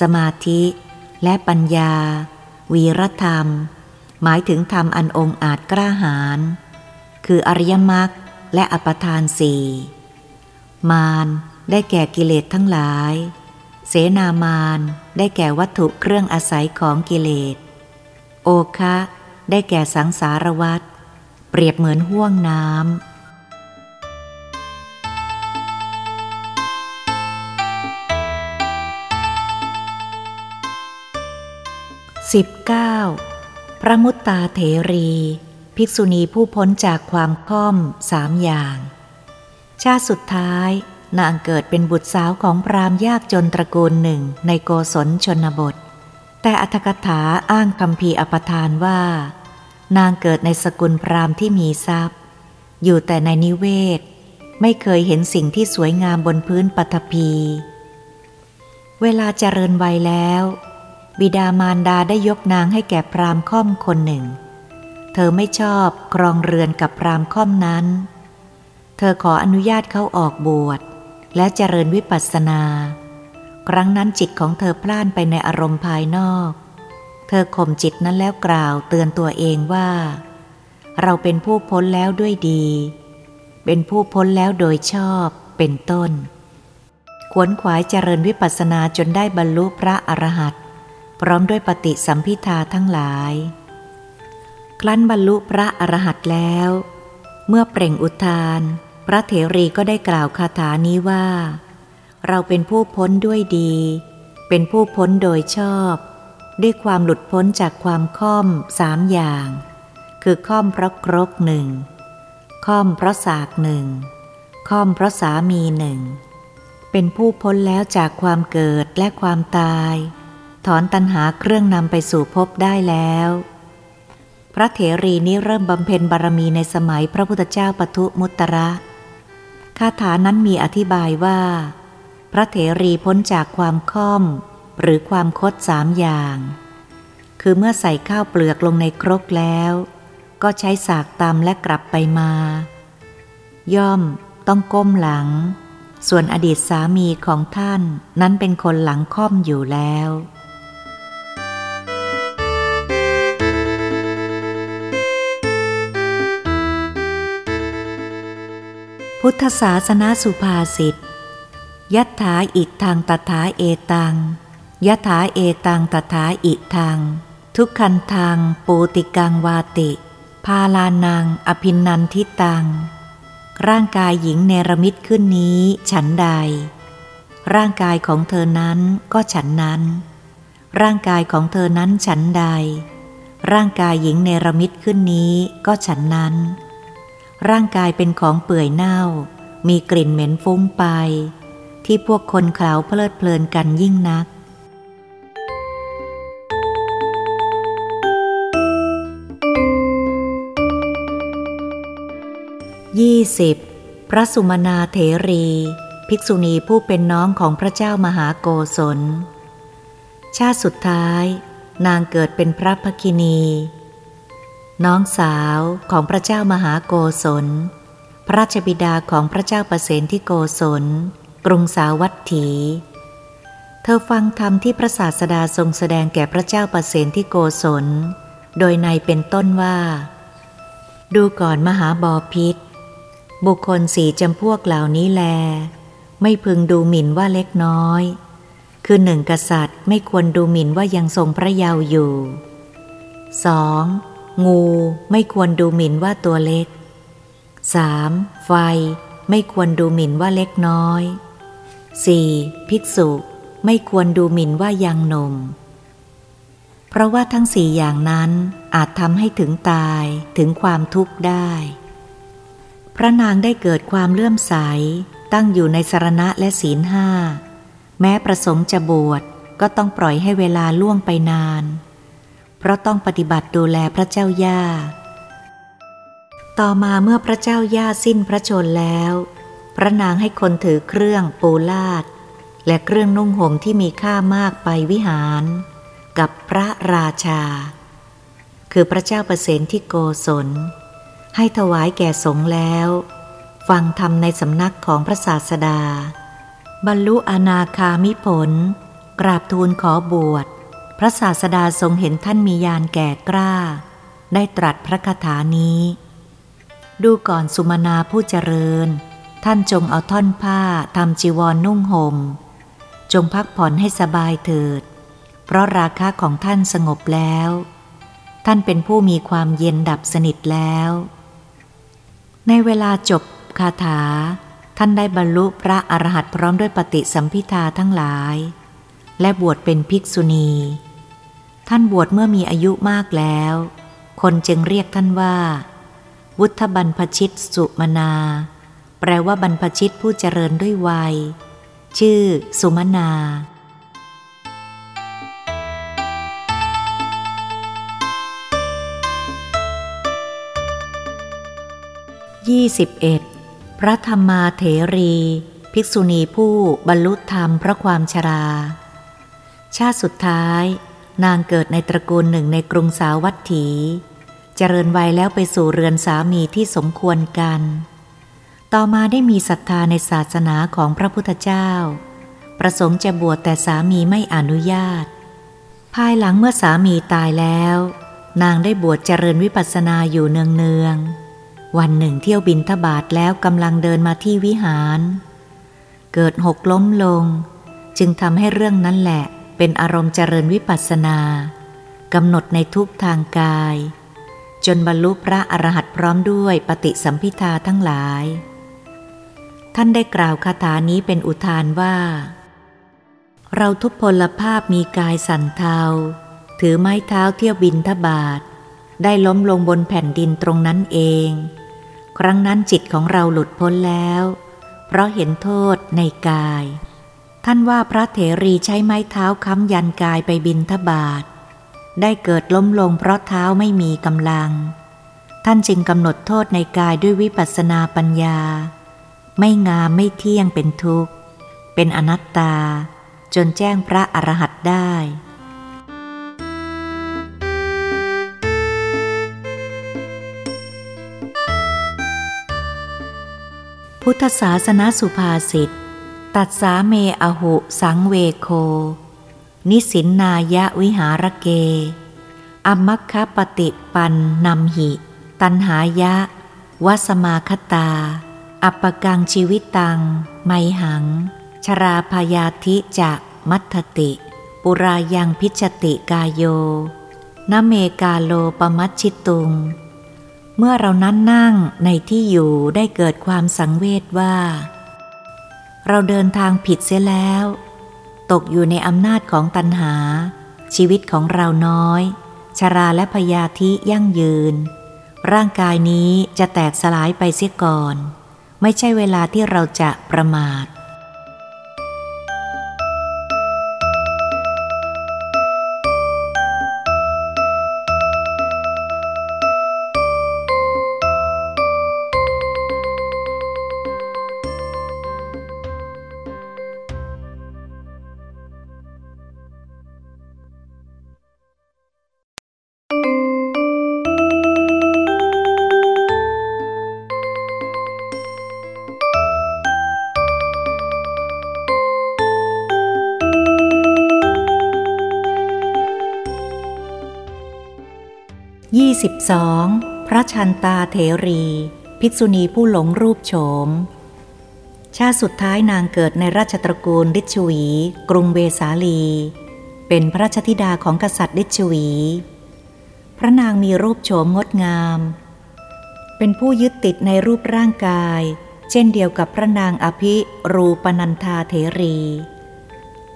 สมาธิ และปัญญา วีรธรรม หมายถึงธรรมอันองอาจกล้าหาญคืออริยมรรคและอปทานสี่มารได้แก่กิเลสทั้งหลาย เสนามารได้แก่วัตถุเครื่องอาศัยของกิเลส โอคะได้แก่สังสารวัตรเปรียบเหมือนห่วงน้ำสิบเก้า พระมุตตาเถรี ภิกษุณีผู้พ้นจากความค่อมสามอย่าง ชาติสุดท้าย นางเกิดเป็นบุตรสาวของพรามยากจนตระกูลหนึ่งในโกศลชนบท แต่อัตถกถาอ้างคำพีอปทานว่า นางเกิดในสกุลพรามที่มีทรัพย์ อยู่แต่ในนิเวศ ไม่เคยเห็นสิ่งที่สวยงามบนพื้นปฐพีเวลาเจริญวัยแล้ว บิดามารดาได้ยกนางให้แก่พรามค่อมคนหนึ่ง เธอไม่ชอบครองเรือนกับพรามค่อมนั้น เธอขออนุญาตเขาออกบวชและเจริญวิปัสสนา ครั้งนั้นจิตของเธอพล่านไปในอารมณ์ภายนอก เธอข่มจิตนั้นแล้วกล่าวเตือนตัวเองว่า เราเป็นผู้พ้นแล้วด้วยดี เป็นผู้พ้นแล้วโดยชอบเป็นต้น ขวนขวายเจริญวิปัสสนาจนได้บรรลุพระอรหันต์ พร้อมด้วยปฏิสัมพิทาทั้งหลาย ครั้นบรรลุพระอรหันต์แล้ว เมื่อเปล่งอุทาน พระเถรีก็ได้กล่าวคาถานี้ว่า เราเป็นผู้พ้นด้วยดี เป็นผู้พ้นโดยชอบ ด้วยความหลุดพ้นจากความค่อมสามอย่าง คือค่อมเพราะครกหนึ่งค่อมเพราะสากหนึ่งค่อมเพราะสามีหนึ่งเป็นผู้พ้นแล้วจากความเกิดและความตาย ถอนตัณหาเครื่องนำไปสู่ภพได้แล้ว พระเถรีนี้เริ่มบำเพ็ญบารมีในสมัยพระพุทธเจ้าปทุมุตระคาถานั้นมีอธิบายว่า พระเถรีพ้นจากความค่อม หรือความคดสามอย่าง คือเมื่อใส่ข้าวเปลือกลงในครกแล้ว ก็ใช้สากตำและกลับไปมา ย่อมต้องก้มหลัง ส่วนอดีตสามีของท่านนั้นเป็นคนหลังค่อมอยู่แล้ว พุทธศาสนาสุภาษิตยัตถาอิทังตถาเอตังยัตถาเอตังตถาอิทัง ทุกขันทางปูติกังวาติ พาลานัง อภินันทิตัง ร่างกายหญิงเนรมิตขึ้นนี้ฉันใด ร่างกายของเธอนั้นก็ฉันนั้น ร่างกายของเธอนั้นฉันใด ร่างกายหญิงเนรมิตขึ้นนี้ก็ฉันนั้น ร่างกายเป็นของเปื่อยเน่า มีกลิ่นเหม็นฟุ้งไป ที่พวกคนเขาเพลิดเพลินกันยิ่งนัก ยี่สิบพระสุมนาเถรี ภิกษุณีผู้เป็นน้องของพระเจ้ามหาโกศล ชาติสุดท้าย นางเกิดเป็นพระภคินี น้องสาวของพระเจ้ามหาโกศล พระราชบิดาของพระเจ้าประเสนที่โกศล กรุงสาวัตถี เธอฟังธรรมที่พระศาสดาทรงแสดงแก่พระเจ้าประเสนที่โกศล โดยในเป็นต้นว่า ดูก่อนมหาบอพิษ บุคคลสี่จำพวกเหล่านี้แล ไม่พึงดูหมิ่นว่าเล็กน้อย คือหนึ่งกษัตริย์ไม่ควรดูหมิ่นว่ายังทรงพระเยาว์อยู่สอง งูไม่ควรดูหมิ่นว่าตัวเล็กสามไฟไม่ควรดูหมิ่นว่าเล็กน้อยสี่ภิกษุไม่ควรดูหมิ่นว่ายังนมเพราะว่าทั้งสี่อย่างนั้นอาจทำให้ถึงตายถึงความทุกข์ได้ พระนางได้เกิดความเลื่อมใส ตั้งอยู่ในสารณะและศีลห้า แม้ประสงค์จะบวชก็ต้องปล่อยให้เวลาล่วงไปนาน เพราะต้องปฏิบัติดูแลพระเจ้าย่า ต่อมาเมื่อพระเจ้าย่าสิ้นพระชนแล้ว พระนางให้คนถือเครื่องปูลาด และเครื่องนุ่งห่มที่มีค่ามากไปวิหาร กับพระราชา คือพระเจ้าประเสนที่โกศล ให้ถวายแก่สงฆ์แล้ว ฟังธรรมในสำนักของพระศาสดา บรรลุอนาคามิผล กราบทูลขอบวช พระศาสดาทรงเห็นท่านมียานแก่กล้า ได้ตรัสพระคาถานี้ ดูก่อนสุมาณาผู้เจริญ ท่านจงเอาท่อนผ้าทำจีวรนนุ่งหม่ม จงพักผ่อนให้สบายเถิด เพราะราคาของท่านสงบแล้ว ท่านเป็นผู้มีความเย็นดับสนิทแล้ว ในเวลาจบคาถา ท่านได้บรรลุพระอรหันต์พร้อมด้วยปฏิสัมพิทาทั้งหลาย และบวชเป็นภิกษุณี ท่านบวชเมื่อมีอายุมากแล้ว คนจึงเรียกท่านว่า วุฒบรรพชิตสุมนา แปลว่าบรรพชิตผู้เจริญด้วยวัย ชื่อ สุมนา21พระธรรมาเถรี ภิกษุณีผู้บรรลุธรรมพระความชรา ชาติสุดท้าย นางเกิดในตระกูลหนึ่งในกรุงสาวัตถี เจริญวัยแล้วไปสู่เรือนสามีที่สมควรกัน ต่อมาได้มีศรัทธาในศาสนาของพระพุทธเจ้า ประสงค์จะบวชแต่สามีไม่อนุญาต ภายหลังเมื่อสามีตายแล้ว นางได้บวชเจริญวิปัสสนาอยู่เนืองๆ วันหนึ่งเที่ยวบินทบาทแล้วกำลังเดินมาที่วิหาร เกิดหกล้มลง จึงทำให้เรื่องนั้นแหละ เป็นอารมณ์เจริญวิปัสสนากำหนดในทุกทางกาย จนบรรลุพระอรหันต์พร้อมด้วยปฏิสัมพิทาทั้งหลาย ท่านได้กล่าวคาถานี้เป็นอุทานว่า เราทุพพลภาพมีกายสันเทา ถือไม้เท้าเที่ยวบินทบาท ได้ล้มลงบนแผ่นดินตรงนั้นเอง ครั้งนั้นจิตของเราหลุดพ้นแล้ว เพราะเห็นโทษในกาย ท่านว่าพระเถรีใช้ไม้เท้าค้ำยันกายไปบินทบาท ได้เกิดล้มลงเพราะเท้าไม่มีกำลัง ท่านจึงกำหนดโทษในกายด้วยวิปัสสนาปัญญา ไม่งามไม่เที่ยงเป็นทุกข์ เป็นอนัตตา จนแจ้งพระอรหันต์ได้พุทธศาสนาสุภาษิต ตัดสาเมอหุสังเวโค นิสินนายะวิหารเก อมัคคะปฏิปันนำหิ ตันหายะวสมาคตา อัปกังชีวิตตัง ไมหัง ชราพยาธิจะมัทติ ปุรายังพิชติกายโยนเมกาโลปมัชชิตุง เมื่อเรานั้นนั่งในที่อยู่ได้เกิดความสังเวชว่า เราเดินทางผิดเสียแล้ว ตกอยู่ในอำนาจของตัณหา ชีวิตของเราน้อย ชราและพยาธิยั่งยืน ร่างกายนี้จะแตกสลายไปเสียก่อน ไม่ใช่เวลาที่เราจะประมาท 22พระชันตาเถรี ภิกษุณีผู้หลงรูปโฉม ชาติสุดท้ายนางเกิดในราชตระกูลลิชวี กรุงเวสาลี เป็นพระราชธิดาของกษัตริย์ลิชวี พระนางมีรูปโฉมงดงาม เป็นผู้ยึดติดในรูปร่างกาย เช่นเดียวกับพระนางอภิรูปนันธาเถรี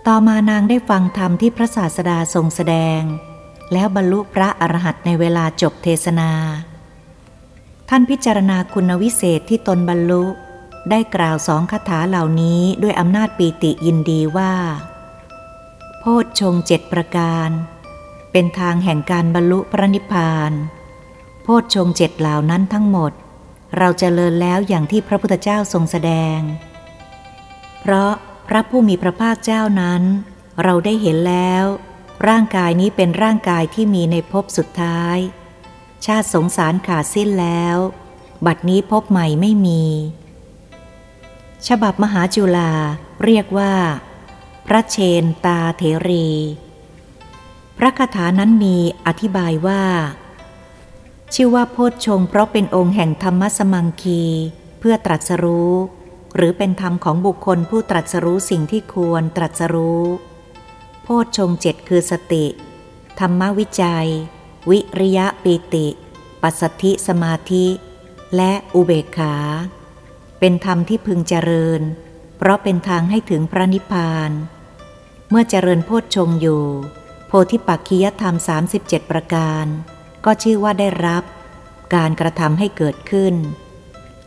ต่อมานางได้ฟังธรรมที่พระศาสดาทรงแสดง แล้วบรรลุพระอรหันต์ในเวลาจบเทศนา ท่านพิจารณาคุณวิเศษที่ตนบรรลุ ได้กล่าวสองคาถาเหล่านี้ด้วยอำนาจปีติยินดีว่า โพชฌงเจ็ดประการ เป็นทางแห่งการบรรลุพระนิพพาน โพชฌงเจ็ดเหล่านั้นทั้งหมด เราจเจริญแล้วอย่างที่พระพุทธเจ้าทรงแสดง เพราะพระผู้มีพระภาคเจ้านั้น เราได้เห็นแล้ว ร่างกายนี้เป็นร่างกายที่มีในภพสุดท้าย ชาติสงสารขาดสิ้นแล้ว บัดนี้พบใหม่ไม่มี ฉบับมหาจุฬาเรียกว่า พระเชนตาเถรี พระคาถานั้นมีอธิบายว่า ชื่อว่าโพชฌงเพราะเป็นองค์แห่งธรรมสมังคี เพื่อตรัสรู้ หรือเป็นธรรมของบุคคลผู้ตรัสรู้สิ่งที่ควรตรัสรู้ โพชฌงเจ็ดคือสติ ธรรมวิจัย วิริยะปีติ ปัสสธิสมาธิ และอุเบกขา เป็นธรรมที่พึงเจริญ เพราะเป็นทางให้ถึงพระนิพพาน เมื่อเจริญโพชฌงอยู่ โพธิปักคียธรรม 37 ประการ ก็ชื่อว่าได้รับ การกระทำให้เกิดขึ้น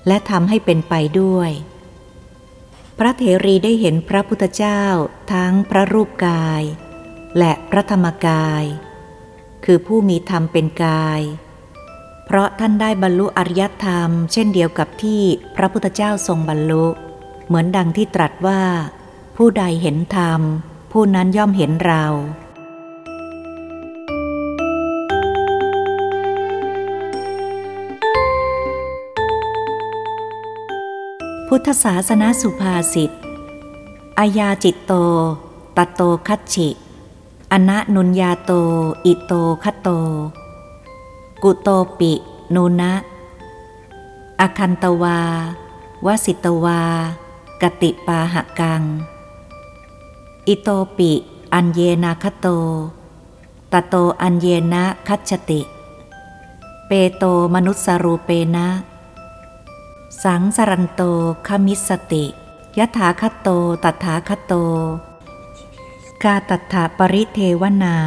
และทำให้เป็นไปด้วย พระเถรีได้เห็นพระพุทธเจ้าทั้งพระรูปกาย และพระธรรมกาย คือผู้มีธรรมเป็นกาย เพราะท่านได้บรรลุอริยธรรม เช่นเดียวกับที่พระพุทธเจ้าทรงบรรลุ เหมือนดังที่ตรัสว่า ผู้ใดเห็นธรรม ผู้นั้นย่อมเห็นเรา พุทธศาสนาสุภาษิตอายาจิโต ตโตคัจฉิ อะนะนุญญาโต อิโตคะโต กุโตปินูนะ อาคันตวา วะสิตวา กะติปาหะกัง อิโตปิ อัญเญนะ คะโต ตะโตอัญเญนะคัจฉะติ เปโตมนุสสรูเปนะ สังสรันโตคมิสติยถาคตโตตถาคตโต กาตัถาปริเทวนา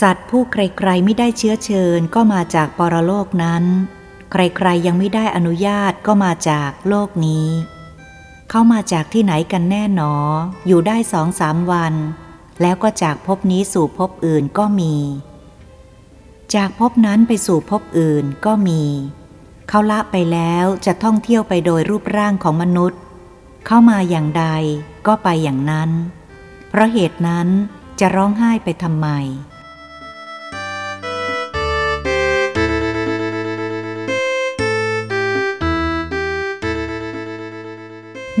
สัตว์ผู้ใครๆไม่ได้เชื้อเชิญก็มาจากปรโลกนั้น ใครๆยังไม่ได้อนุญาตก็มาจากโลกนี้ เข้ามาจากที่ไหนกันแน่หนอ อยู่ได้สองสามวัน แล้วก็จากภพนี้สู่ภพอื่นก็มี จากภพนั้นไปสู่ภพอื่นก็มี เขาละไปแล้วจะท่องเที่ยวไปโดยรูปร่างของมนุษย์ เข้ามาอย่างใดก็ไปอย่างนั้น เพราะเหตุนั้นจะร้องไห้ไปทำไม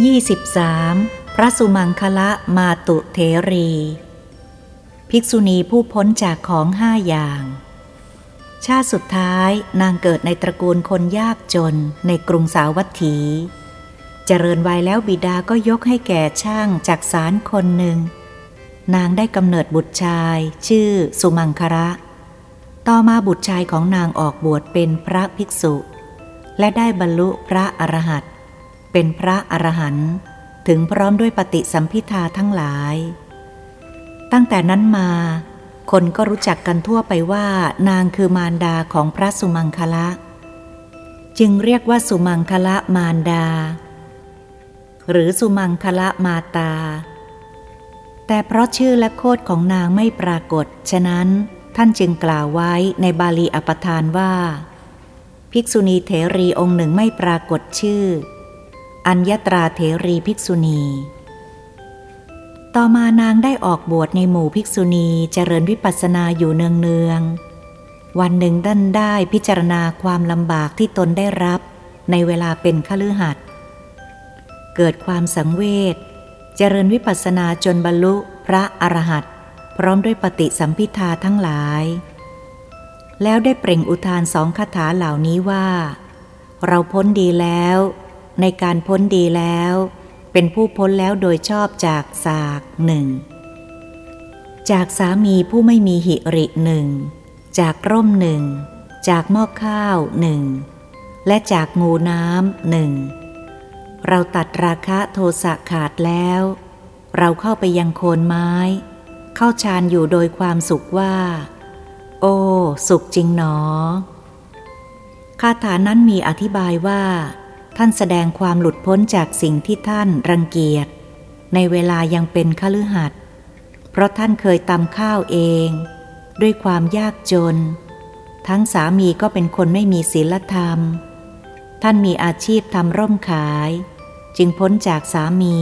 ยี่สิบสามพระสุมังคละมาตุเทรี ภิกษุณีผู้พ้นจากของห้าอย่าง ชาติสุดท้ายนางเกิดในตระกูลคนยากจนในกรุงสาวัตถี เจริญวัยแล้วบิดาก็ยกให้แก่ช่างจากสารคนหนึ่ง นางได้กำเนิดบุตรชายชื่อสุมังคระ ต่อมาบุตรชายของนางออกบวชเป็นพระภิกษุ และได้บรรลุพระอรหันต์เป็นพระอรหันต์ถึงพร้อมด้วยปฏิสัมพิทาทั้งหลาย ตั้งแต่นั้นมา คนก็รู้จักกันทั่วไปว่านางคือมารดาของพระสุมังคละ จึงเรียกว่าสุมังคละมารดา หรือสุมังคละมาตา แต่เพราะชื่อและโคดของนางไม่ปรากฏ ฉะนั้นท่านจึงกล่าวไว้ในบาลีอปทานว่า ภิกษุณีเถรีองค์หนึ่งไม่ปรากฏชื่อ อัญญตราเถรีภิกษุณี ต่อมานางได้ออกบวชในหมู่ภิกษุณีเจริญวิปัสสนาอยู่เนืองๆวันหนึ่งดันได้พิจารณาความลำบากที่ตนได้รับในเวลาเป็นขลือหัดเกิดความสังเวช เจริญวิปัสสนาจนบรรลุพระอรหันต์พร้อมด้วยปฏิสัมพิทาทั้งหลาย แล้วได้เปล่งอุทานสองคาถาเหล่านี้ว่า เราพ้นดีแล้ว ในการพ้นดีแล้ว เป็นผู้พ้นแล้วโดยชอบจากสากหนึ่ง จากสามีผู้ไม่มีหิริหนึ่ง จากร่มหนึ่ง จากหม้อข้าวหนึ่ง และจากงูน้ำหนึ่ง เราตัดราคะโทสะขาดแล้ว เราเข้าไปยังโคนไม้ เข้าฌานอยู่โดยความสุขว่า โอ้ สุขจริงหนอ คาถานั้นมีอธิบายว่า ท่านแสดงความหลุดพ้นจากสิ่งที่ท่านรังเกียจ ในเวลายังเป็นขลือหัดเพราะท่านเคยตำข้าวเอง ด้วยความยากจน ทั้งสามีก็เป็นคนไม่มีศีลธรรม ท่านมีอาชีพทำร่มขาย จึงพ้นจากสามี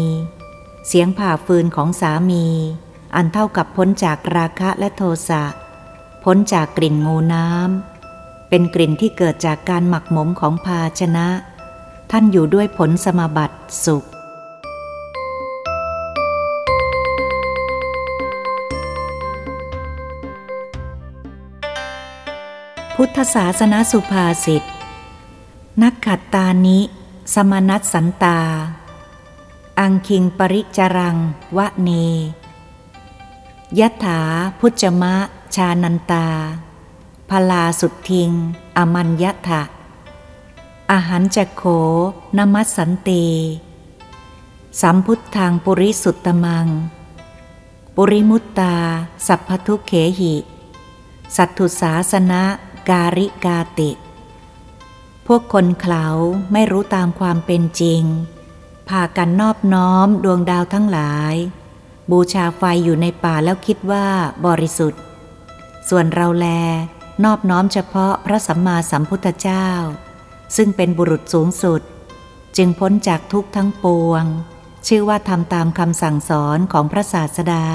เสียงผ่าฟืนของสามี อันเท่ากับพ้นจากราคะและโทสะ พ้นจากกลิ่นงูน้ำเป็นกลิ่นที่เกิดจากการหมักหมมของภาชนะ ท่านอยู่ด้วยผลสมบัติสุข พุทธศาสนาสุภาษิต นักขัดตานิ สมนัตสันตา อังคิงปริจรัง วะเนยะถาพุจมะ ชานันตาพลาสุดทิง อมัญยะถะ อาหารจะโขนมัสสันตีสัมพุทธังปุริสุตตมัง ปุริมุตตา สัพพทุเขหิ สัตถุสาสนะการิกาติ พวกคนเขาไม่รู้ตามความเป็นจริง พากันนอบน้อมดวงดาวทั้งหลาย บูชาไฟอยู่ในป่าแล้วคิดว่าบริสุทธิ์ ส่วนเราแล นอบน้อมเฉพาะพระสัมมาสัมพุทธเจ้า ซึ่งเป็นบุรุษสูงสุด จึงพ้นจากทุกทั้งปวง ชื่อว่าทำตามคำสั่งสอนของพระศาสดา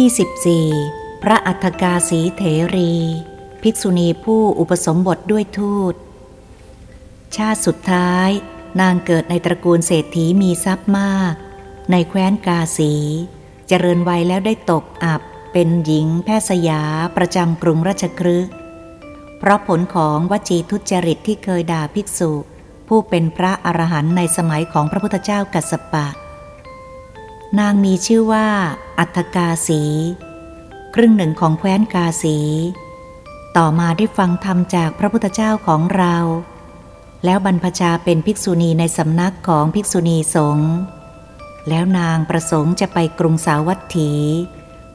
24. พระอัฏฐกาสีเถรี ภิกษุณีผู้อุปสมบทด้วยทูต ชาติสุดท้าย นางเกิดในตระกูลเศรษฐีมีทรัพย์มาก ในแคว้นกาสี เจริญวัยแล้วได้ตกอับ เป็นหญิงแพทย์สยาประจำกรุงราชครึเพราะผลของวจีทุจริตที่เคยด่าภิกษุ ผู้เป็นพระอรหันต์ในสมัยของพระพุทธเจ้ากัสสปะ นางมีชื่อว่า อัฏกาสี ครึ่งหนึ่งของแคว้นกาสี ต่อมาได้ฟังธรรมจากพระพุทธเจ้าของเรา แล้วบรรพชาเป็นภิกษุณีในสำนักของภิกษุณีสงฆ์ แล้วนางประสงค์จะไปกรุงสาวัตถี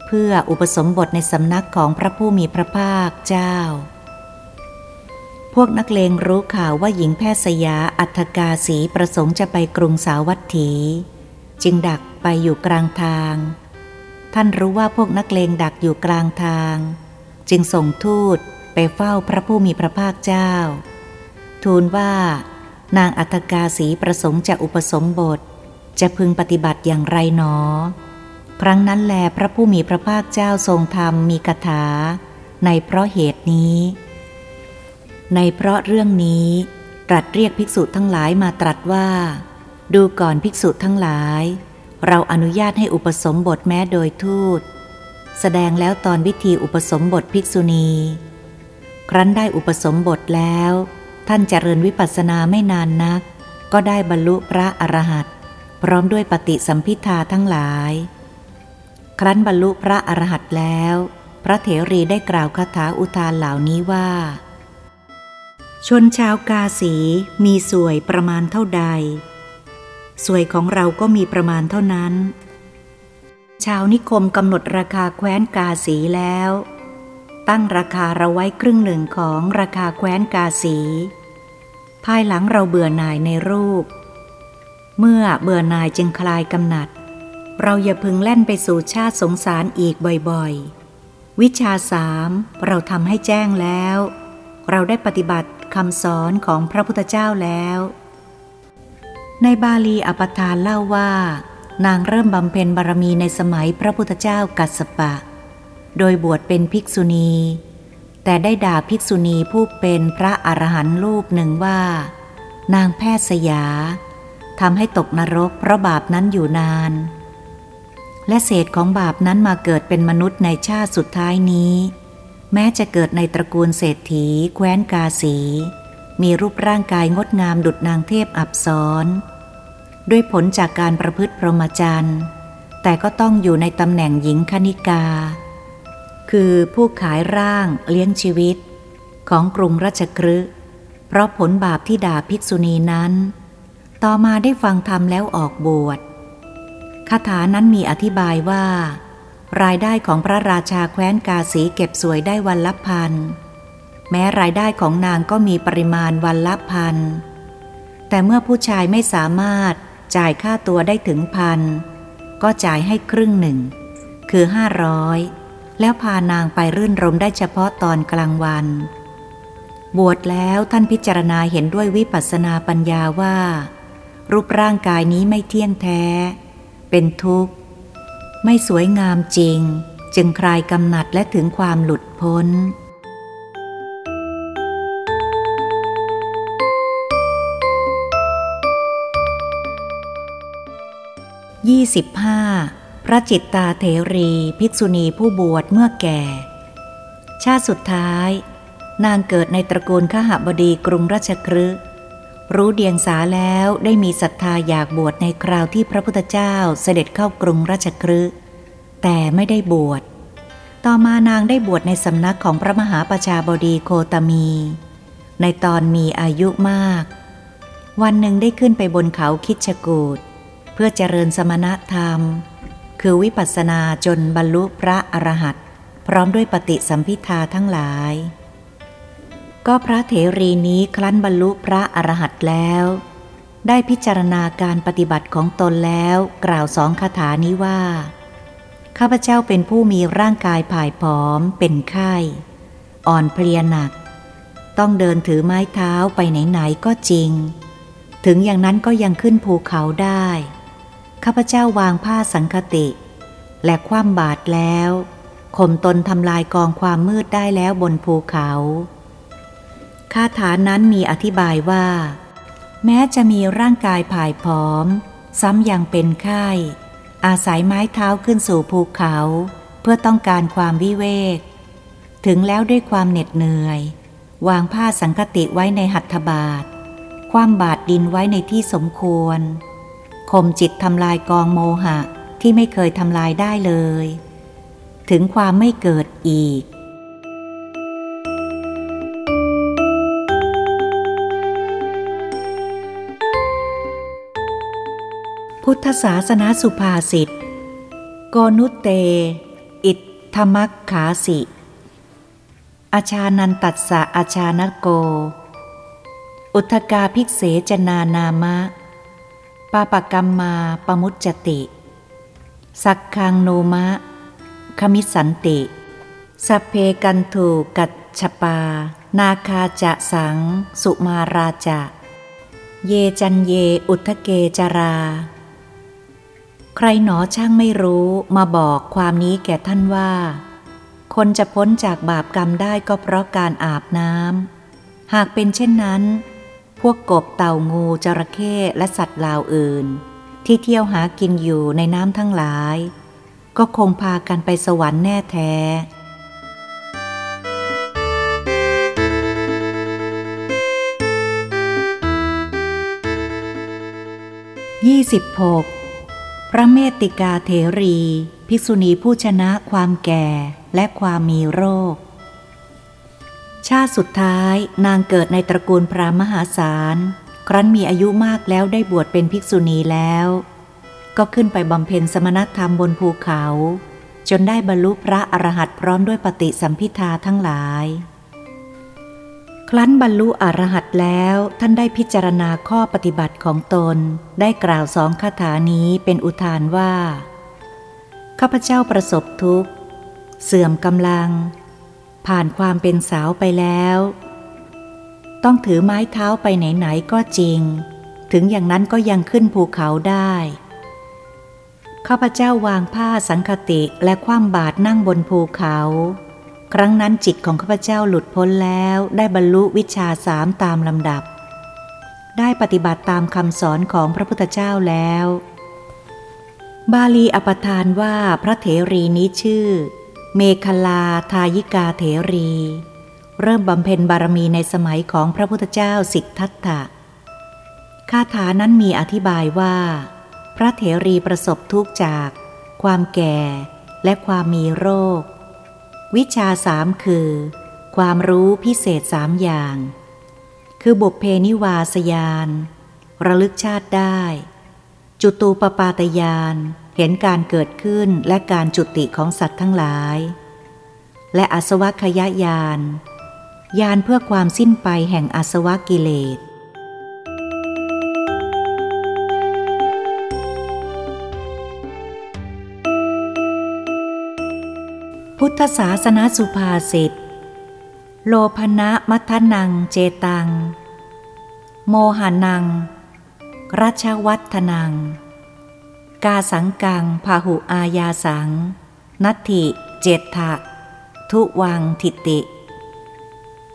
เพื่ออุปสมบทในสำนักของพระผู้มีพระภาคเจ้า พวกนักเลงรู้ข่าวว่าหญิงแพทย์สยาอัฏกาสีประสงค์จะไปกรุงสาวัตถี จึงดักไปอยู่กลางทาง ท่านรู้ว่าพวกนักเลงดักอยู่กลางทาง จึงส่งทูตไปเฝ้าพระผู้มีพระภาคเจ้า ทูลว่านางอัตกาสีประสงค์จะอุปสมบท จะพึงปฏิบัติอย่างไรหนอ ครั้งนั้นแลพระผู้มีพระภาคเจ้าทรงธรรมมีคาถา ในเพราะเหตุนี้ ในเพราะเรื่องนี้ตรัสเรียกภิกษุทั้งหลายมาตรัสว่า ดูก่อนภิกษุทั้งหลาย เราอนุญาตให้อุปสมบทแม้โดยทูต แสดงแล้วตอนวิธีอุปสมบทภิกษุณี ครั้นได้อุปสมบทแล้ว ท่านเจริญวิปัสสนาไม่นานนัก ก็ได้บรรลุพระอรหันต พร้อมด้วยปฏิสัมพิทาทั้งหลาย ครั้นบรรลุพระอรหันต์แล้ว พระเถรีได้กล่าวคาถาอุทานเหล่านี้ว่า ชนชาวกาสีมีสวยประมาณเท่าใด สวยของเราก็มีประมาณเท่านั้น ชาวนิคมกำหนดราคาแคว้นกาสีแล้ว ตั้งราคาเราไว้ครึ่งหนึ่งของราคาแคว้นกาสี ภายหลังเราเบื่อหน่ายในรูป เมื่อเบื่อนายจึงคลายกำหนัด เราอย่าพึงแล่นไปสู่ชาติสงสารอีกบ่อยๆ วิชาสามเราทำให้แจ้งแล้ว เราได้ปฏิบัติคำสอนของพระพุทธเจ้าแล้ว ในบาลีอปทานเล่าว่า นางเริ่มบำเพ็ญบารมีในสมัยพระพุทธเจ้ากัสสปะ โดยบวชเป็นภิกษุณี แต่ได้ด่าภิกษุณีผู้เป็นพระอรหันต์รูปหนึ่งว่า นางแพทย์สยา ทำให้ตกนรกเพราะบาปนั้นอยู่นาน และเศษของบาปนั้นมาเกิดเป็นมนุษย์ในชาติสุดท้ายนี้ แม้จะเกิดในตระกูลเศรษฐี แคว้นกาสี มีรูปร่างกายงดงามดุจนางเทพอับสรด้วยผลจากการประพฤติพรหมจรรย์แต่ก็ต้องอยู่ในตำแหน่งหญิงคณิกา คือผู้ขายร่างเลี้ยงชีวิต ของกรุงราชกฤห์เพราะผลบาปที่ด่าภิกษุณีนั้น ต่อมาได้ฟังธรรมแล้วออกบวชคาถานั้นมีอธิบายว่า รายได้ของพระราชาแคว้นกาสีเก็บสวยได้วันละพัน แม้รายได้ของนางก็มีปริมาณวันละพัน แต่เมื่อผู้ชายไม่สามารถจ่ายค่าตัวได้ถึงพัน ก็จ่ายให้ครึ่งหนึ่ง คือห้าร้อยแล้วพานางไปรื่นรมได้เฉพาะตอนกลางวัน บวชแล้วท่านพิจารณาเห็นด้วยวิปัสสนาปัญญาว่า รูปร่างกายนี้ไม่เที่ยงแท้ เป็นทุกข์ ไม่สวยงามจริง จึงคลายกำหนัดและถึงความหลุดพ้น ยี่สิบห้าพระจิตตาเถรี ภิกษุณีผู้บวชเมื่อแก่ ชาติสุดท้าย นางเกิดในตระกูลขหบดีกรุงราชคฤห์ รู้เดียงสาแล้วได้มีศรัทธาอยากบวชในคราวที่พระพุทธเจ้าเสด็จเข้ากรุงราชคฤห์แต่ไม่ได้บวช ต่อมานางได้บวชในสำนักของพระมหาประชาบดีโคตมี ในตอนมีอายุมาก วันหนึ่งได้ขึ้นไปบนเขาคิดชกูดเพื่อเจริญสมณธรรม คือวิปัสสนาจนบรรลุพระอรหันต์พร้อมด้วยปฏิสัมพิทาทั้งหลาย ก็พระเถรีนี้คลั้นบรรลุพระอรหันต์แล้ว ได้พิจารณาการปฏิบัติของตนแล้วกล่าวสองคาถานี้ว่า ข้าพเจ้าเป็นผู้มีร่างกายผ่ายผอม เป็นไข้ อ่อนเพลียหนัก ต้องเดินถือไม้เท้าไปไหนๆก็จริง ถึงอย่างนั้นก็ยังขึ้นภูเขาได้ ข้าพเจ้าวางผ้าสังคติ และคว่ำบาตรแล้วข่มตนทำลายกองความมืดได้แล้วบนภูเขา คาถานั้นมีอธิบายว่า แม้จะมีร่างกายผายผอม ซ้ำยังเป็นไข้อาศัยไม้เท้าขึ้นสู่ภูเขา เพื่อต้องการความวิเวก ถึงแล้วด้วยความเหน็ดเหนื่อย วางผ้าสังคติไว้ในหัตถบาทความบาดดินไว้ในที่สมควรข่มจิตทำลายกองโมหะที่ไม่เคยทำลายได้เลย ถึงความไม่เกิดอีก ทธศาสนาสุภาษิตโกนุเต อิทธมักขาสิ อาชานันตัสสะอาชานโก อุทกาภิกเสจนานามะ ปาปกรรมมาปมุจจติ สักคังโนมะ คมิสันติ สัพเพกันถูกัจฉปา นาคาจะสัง สุมาราจะเยจันเยอุทเกจรา ใครหนอช่างไม่รู้มาบอกความนี้แก่ท่านว่า คนจะพ้นจากบาปกรรมได้ก็เพราะการอาบน้ำหากเป็นเช่นนั้น พวกกบเต่างูจระเข้และสัตว์ลาวอื่น ที่เที่ยวหากินอยู่ในน้ำทั้งหลาย ก็คงพากันไปสวรรค์แน่แท้26พ ระเมติกาเถรี ภิกษุณีผู้ชนะความแก่และความมีโรค ชาติสุดท้ายนางเกิดในตระกูลพระมหาศาล ครั้นมีอายุมากแล้วได้บวชเป็นภิกษุณีแล้ว ก็ขึ้นไปบำเพ็ญสมณธรรมบนภูเขา จนได้บรรลุพระอรหันต์พร้อมด้วยปฏิสัมพิทาทั้งหลาย ครั้นบรรลุอรหัตแล้วท่านได้พิจารณาข้อปฏิบัติของตน ได้กล่าวสองคาถานี้เป็นอุทานว่า ข้าพเจ้าประสบทุกข์ เสื่อมกำลัง ผ่านความเป็นสาวไปแล้ว ต้องถือไม้เท้าไปไหน ๆ ก็จริง ถึงอย่างนั้นก็ยังขึ้นภูเขาได้ ข้าพเจ้าวางผ้าสังคติและคว่ำบาตรนั่งบนภูเขา ครั้งนั้นจิตของข้าพเจ้าหลุดพ้นแล้วได้บรรลุวิชาสามตามลำดับ ได้ปฏิบัติตามคำสอนของพระพุทธเจ้าแล้ว บาลีอปทานว่าพระเถรีนี้ชื่อ เมคลาทายิกาเถรี เริ่มบำเพ็ญบารมีในสมัยของพระพุทธเจ้าสิกทัตถะคาถานั้นมีอธิบายว่า พระเถรีประสบทุกข์จาก ความแก่และความมีโรค วิชาสามคือ ความรู้พิเศษสามอย่าง คือบุพเพนิวาสยาน ระลึกชาติได้ จุตูปปาตยาน เห็นการเกิดขึ้นและการจุติของสัตว์ทั้งหลาย และอสวคยายาน ยานเพื่อความสิ้นไปแห่งอสวกิเลส พุทธศาสนาสุภาษิต โลภณะมัทนังเจตัง โมหานัง รัชวัฒนัง กาสังกังพาหุอาญาสัง นัตถิ เจตทะทุวังทิติ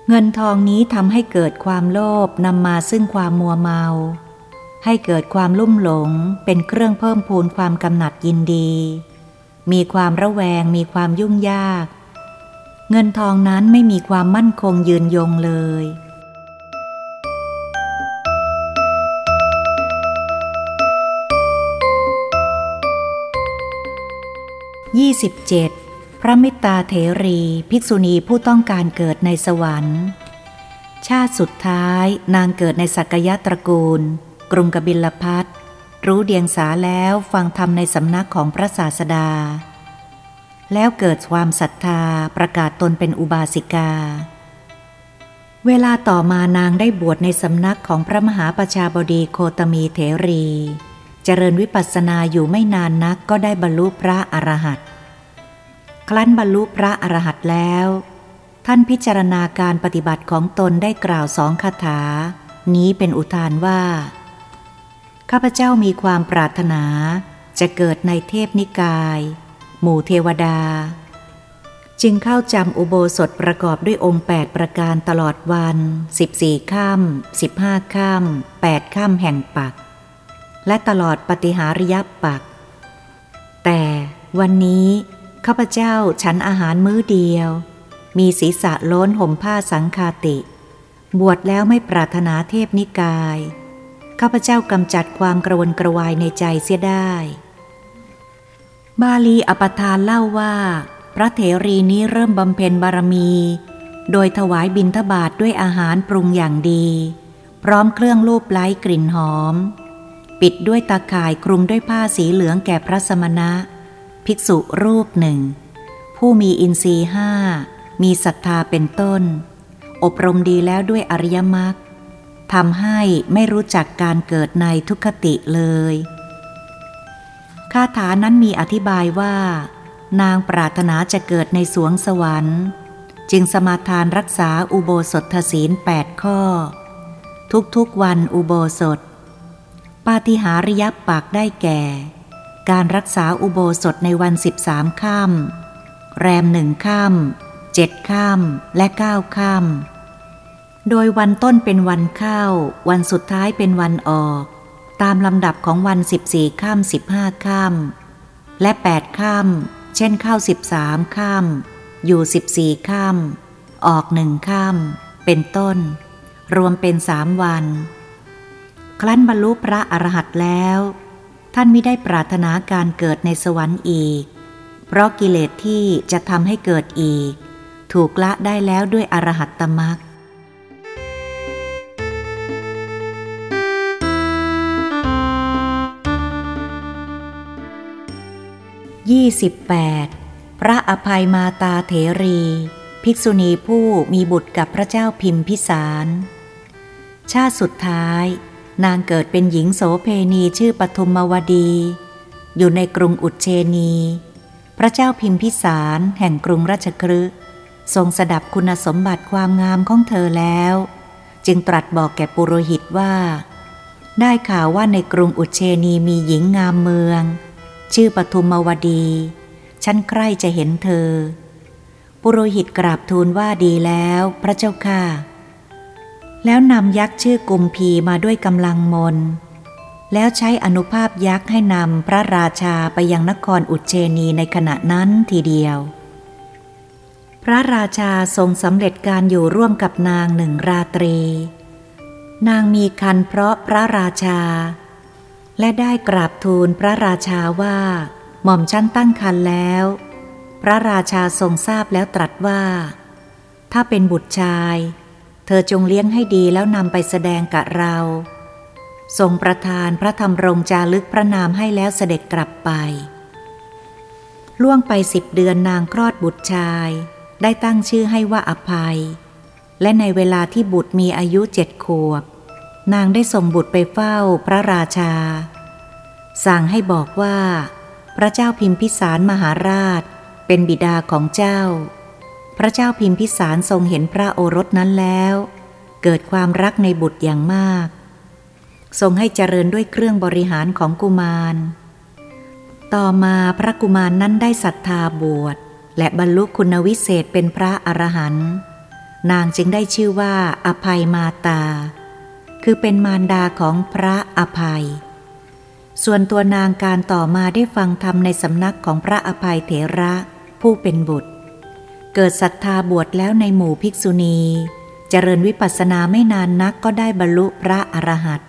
เงินทองนี้ทำให้เกิดความโลภนำมาซึ่งความมัวเมา ให้เกิดความลุ่มหลงเป็นเครื่องเพิ่มพูนความกำหนัดยินดี มีความระแวงมีความยุ่งยาก เงินทองนั้นไม่มีความมั่นคงยืนยงเลย 27. พระมิตาเถรีภิกษุณีผู้ต้องการเกิดในสวรรค์ ชาติสุดท้ายนางเกิดในสักยะตระกูล กรุงกบิลพัท รู้เดียงสาแล้วฟังธรรมในสำนักของพระศาสดา แล้วเกิดความศรัทธาประกาศตนเป็นอุบาสิกา เวลาต่อมานางได้บวชในสำนักของพระมหาประชาบดีโคตมีเถรี เจริญวิปัสสนาอยู่ไม่นานนักก็ได้บรรลุพระอรหันต์ครั้นบรรลุพระอรหันต์แล้ว ท่านพิจารณาการปฏิบัติของตนได้กล่าวสองคาถา นี้เป็นอุทานว่า ข้าพเจ้ามีความปรารถนา จะเกิดในเทพนิกาย หมู่เทวดา จึงเข้าจำอุโบสถประกอบด้วยองค์ 8 ประการตลอดวัน 14ค่ำ15ค่ำ8ค่ำแห่งปัก และตลอดปฏิหาริยปัก แต่วันนี้ข้าพเจ้าฉันอาหารมื้อเดียว มีศีรษะล้นห่มผ้าสังคาติ บวชแล้วไม่ปรารถนาเทพนิกาย ข้าพเจ้ากำจัดความกระวนกระวายในใจเสียได้ บาลีอปทานเล่าว่า พระเถรีนี้เริ่มบำเพ็ญบารมี โดยถวายบิณฑบาตด้วยอาหารปรุงอย่างดี พร้อมเครื่องลูบไล้กลิ่นหอม ปิดด้วยตาข่ายคลุมด้วยผ้าสีเหลืองแก่พระสมณะ ภิกษุรูปหนึ่ง ผู้มีอินทรีห้ามีศรัทธาเป็นต้น อบรมดีแล้วด้วยอริยมรรค ทำให้ไม่รู้จักการเกิดในทุกขติเลย คาถานั้นมีอธิบายว่า นางปรารถนาจะเกิดในสวงสวรรค์ จึงสมาทานรักษาอุโบสถศีลแปดข้อ ทุกๆวันอุโบสถ ปาฏิหาริยปากได้แก่ การรักษาอุโบสถในวันสิบสามค่ำแรมหนึ่งค่ำเจ็ดค่ำและเก้าค่ำ โดยวันต้นเป็นวันเข้า วันสุดท้ายเป็นวันออก ตามลำดับของวัน 14ค่ำ15ข้ามและข้ามเช่นเข้า 13ข้ามอยู่ 14ค่มออกหนึ่งข้ามเป็นต้น รวมเป็นสามวัน ครั้นบรรลุพระอรหันต์แล้ว ท่านไม่ได้ปรารถนาการเกิดในสวรรค์อีก เพราะกิเลสที่จะทำให้เกิดอีก ถูกละได้แล้วด้วยอรหัตตมรรค 28. พระอภัยมาตาเถรี ภิกษุณีผู้มีบุตรกับพระเจ้าพิมพิสาร ชาติสุดท้าย นางเกิดเป็นหญิงโสเพณีชื่อปทุมมวดี อยู่ในกรุงอุดเชนี พระเจ้าพิมพิสารแห่งกรุงราชคฤห์ทรงสดับคุณสมบัติความงามของเธอแล้ว จึงตรัสบอกแก่ปุโรหิตว่า ได้ข่าวว่าในกรุงอุดเชนีมีหญิงงามเมือง ชื่อปทุมวดี ฉันใคร่จะเห็นเธอ ปุโรหิตกราบทูลว่าดีแล้วพระเจ้าค่ะ แล้วนำยักษ์ชื่อกุมพีมาด้วยกำลังมน แล้วใช้อนุภาพยักษ์ให้นำพระราชาไปยังนครอุเชนีในขณะนั้นทีเดียว พระราชาทรงสำเร็จการอยู่ร่วมกับนางหนึ่งราตรี นางมีคันเพราะพระราชา และได้กราบทูลพระราชาว่า หม่อมชั้นตั้งคันแล้ว พระราชาทรงทราบแล้วตรัสว่า ถ้าเป็นบุตรชาย เธอจงเลี้ยงให้ดีแล้วนำไปแสดงกับเรา ทรงประทานพระธรรมรงจารึกพระนามให้แล้วเสด็จกลับไป ล่วงไปสิบเดือนนางคลอดบุตรชาย ได้ตั้งชื่อให้ว่าอภัย และในเวลาที่บุตรมีอายุเจ็ดขวบ นางได้ส่งบุตรไปเฝ้าพระราชา สั่งให้บอกว่า พระเจ้าพิมพิสารมหาราช เป็นบิดาของเจ้า พระเจ้าพิมพิสารทรงเห็นพระโอรสนั้นแล้ว เกิดความรักในบุตรอย่างมาก ทรงให้เจริญด้วยเครื่องบริหารของกุมาร ต่อมาพระกุมารนนั้นได้ศรัทธาบวช และบรรลุคุณวิเศษเป็นพระอรหันต์นางจึงได้ชื่อว่าอภัยมาตา คือเป็นมารดาของพระอภัย ส่วนตัวนางการต่อมาได้ฟังธรรมในสำนักของพระอภัยเถระผู้เป็นบุตร เกิดศรัทธาบวชแล้วในหมู่ภิกษุณี เจริญวิปัสสนาไม่นานนักก็ได้บรรลุพระอรหันต์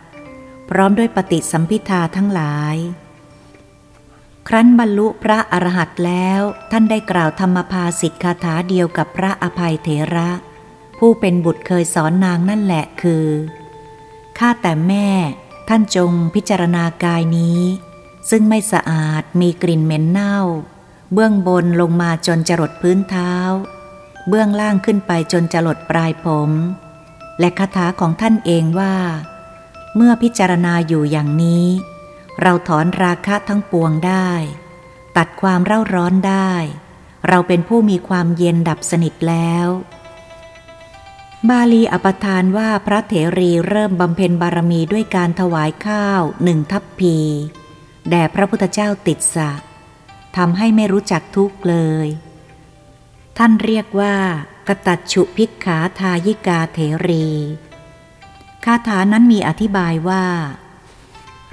พร้อมด้วยปฏิสัมพิทาทั้งหลาย ครั้นบรรลุพระอรหันต์แล้วท่านได้กล่าวธรรมภาสิทธคาถาเดียวกับพระอภัยเถระ ผู้เป็นบุตรเคยสอนนางนั่นแหละคือ ข้าแต่แม่ ท่านจงพิจารณากายนี้ ซึ่งไม่สะอาดมีกลิ่นเหม็นเน่า เบื้องบนลงมาจนจรดพื้นเท้า เบื้องล่างขึ้นไปจนจรดปลายผม และคาถาของท่านเองว่า เมื่อพิจารณาอยู่อย่างนี้ เราถอนราคะทั้งปวงได้ ตัดความเร่าร้อนได้ เราเป็นผู้มีความเย็นดับสนิทแล้ว บาลีอปทานว่าพระเถรีเริ่มบำเพ็ญบารมีด้วยการถวายข้าวหนึ่งทัพพี แด่พระพุทธเจ้าติดสะทำให้ไม่รู้จักทุกเลย ท่านเรียกว่ากตัดฉุพิกขาทายิกาเถรีคาถานั้นมีอธิบายว่า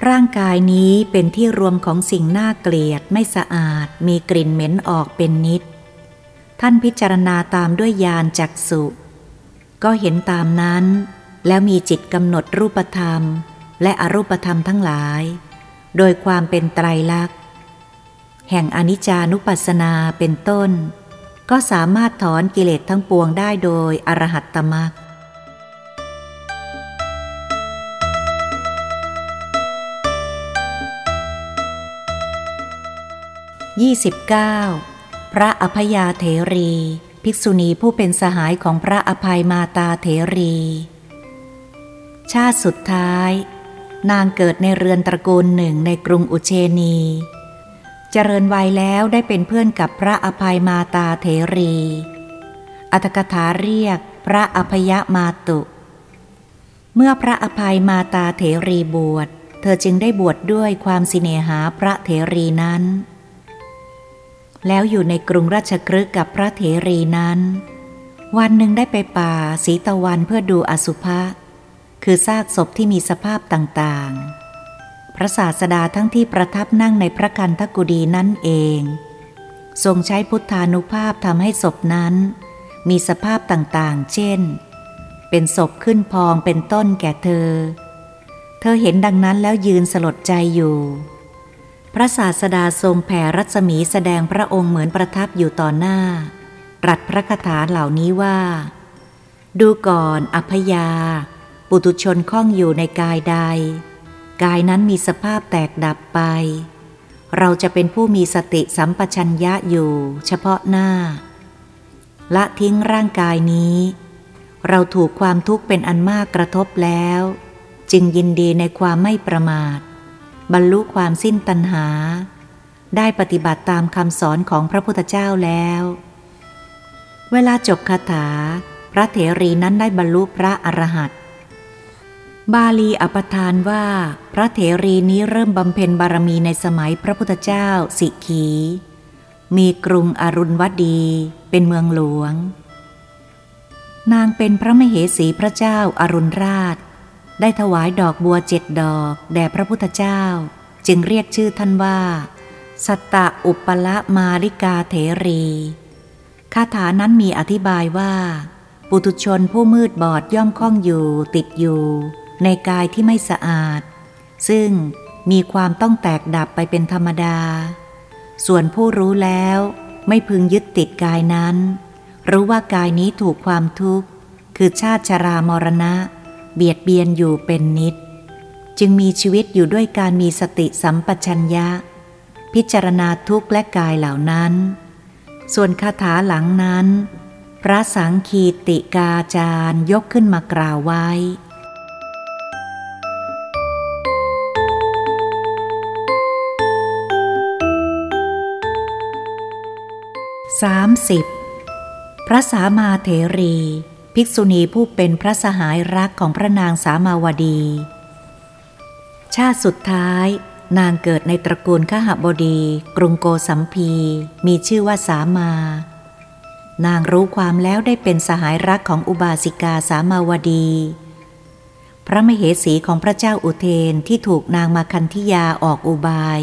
ร่างกายนี้เป็นที่รวมของสิ่งน่าเกลียดไม่สะอาดมีกลิ่นเหม็นออกเป็นนิด ท่านพิจารณาตามด้วยญาณจักสุ ก็เห็นตามนั้น แล้วมีจิตกำหนดรูปธรรม และอรูปธรรมทั้งหลาย โดยความเป็นไตรลักษณ์ แห่งอนิจจานุปัสสนาเป็นต้น ก็สามารถถอนกิเลสทั้งปวงได้โดยอรหัตตมรรคยี่สิบเก้าพระอภยาเถรี ภิกษุณีผู้เป็นสหายของพระอภัยมาตาเถรี ชาติสุดท้าย นางเกิดในเรือนตระกูลหนึ่งในกรุงอุเชนี เจริญวัยแล้วได้เป็นเพื่อนกับพระอภัยมาตาเถรี อัตกถาเรียกพระอภยมาตุ เมื่อพระอภัยมาตาเถรีบวช เธอจึงได้บวชดด้วยความสิเนหาพระเถรีนั้น แล้วอยู่ในกรุงราชกฤห์กับพระเถรีนั้น วันหนึ่งได้ไปป่าสีตะวันเพื่อดูอสุภะคือซากศพที่มีสภาพต่างๆ พระศาสดาทั้งที่ประทับนั่งในพระกันทกุดีนั่นเอง ทรงใช้พุทธานุภาพทำให้ศพนั้น มีสภาพต่างๆ เช่น เป็นศพขึ้นพองเป็นต้นแก่เธอ เธอเห็นดังนั้นแล้วยืนสลดใจอยู่ พระศาสดาทรงแผ่รัศมีแสดงพระองค์เหมือนประทับอยู่ต่อหน้า ตรัสพระคาถาเหล่านี้ว่า ดูก่อนอัพยา ปุตุชนคล้องอยู่ในกายใด กายนั้นมีสภาพแตกดับไป เราจะเป็นผู้มีสติสัมปชัญญะอยู่เฉพาะหน้า ละทิ้งร่างกายนี้ เราถูกความทุกข์เป็นอันมากกระทบแล้ว จึงยินดีในความไม่ประมาท บรรลุความสิ้นตัณหา ได้ปฏิบัติตามคำสอนของพระพุทธเจ้าแล้ว เวลาจบคาถา พระเถรีนั้นได้บรรลุพระอรหันต์บาลีอปทานว่า พระเถรีนี้เริ่มบำเพ็ญบารมีในสมัยพระพุทธเจ้า สิขีมีกรุงอรุณวดี เป็นเมืองหลวง นางเป็นพระมเหสีพระเจ้าอารุณราช ได้ถวายดอกบัวเจ็ดดอก แด่พระพุทธเจ้า จึงเรียกชื่อท่านว่า สัตตะอุปละมาริกาเถรีคาถานั้นมีอธิบายว่า ปุถุชนผู้มืดบอดย่อมคล้องอยู่ติดอยู่ ในกายที่ไม่สะอาด ซึ่งมีความต้องแตกดับไปเป็นธรรมดา ส่วนผู้รู้แล้วไม่พึงยึดติดกายนั้น รู้ว่ากายนี้ถูกความทุกข์ คือชาติชรามรณะ เบียดเบียนอยู่เป็นนิด จึงมีชีวิตอยู่ด้วยการมีสติสัมปชัญญะ พิจารณาทุกข์และกายเหล่านั้น ส่วนคาถาหลังนั้น พระสังคีติกาจารย์ยกขึ้นมากล่าวไว้ 30. พระสามาเถรี ภิกษุณีผู้เป็นพระสหายรักของพระนางสามาวดี ชาติสุดท้าย นางเกิดในตระกูลขหบดี กรุงโกสัมพี มีชื่อว่าสามานางรู้ความแล้วได้เป็นสหายรักของอุบาสิกาสามาวดี พระมเหสีของพระเจ้าอุเทนที่ถูกนางมาคันธิยาออกอุบาย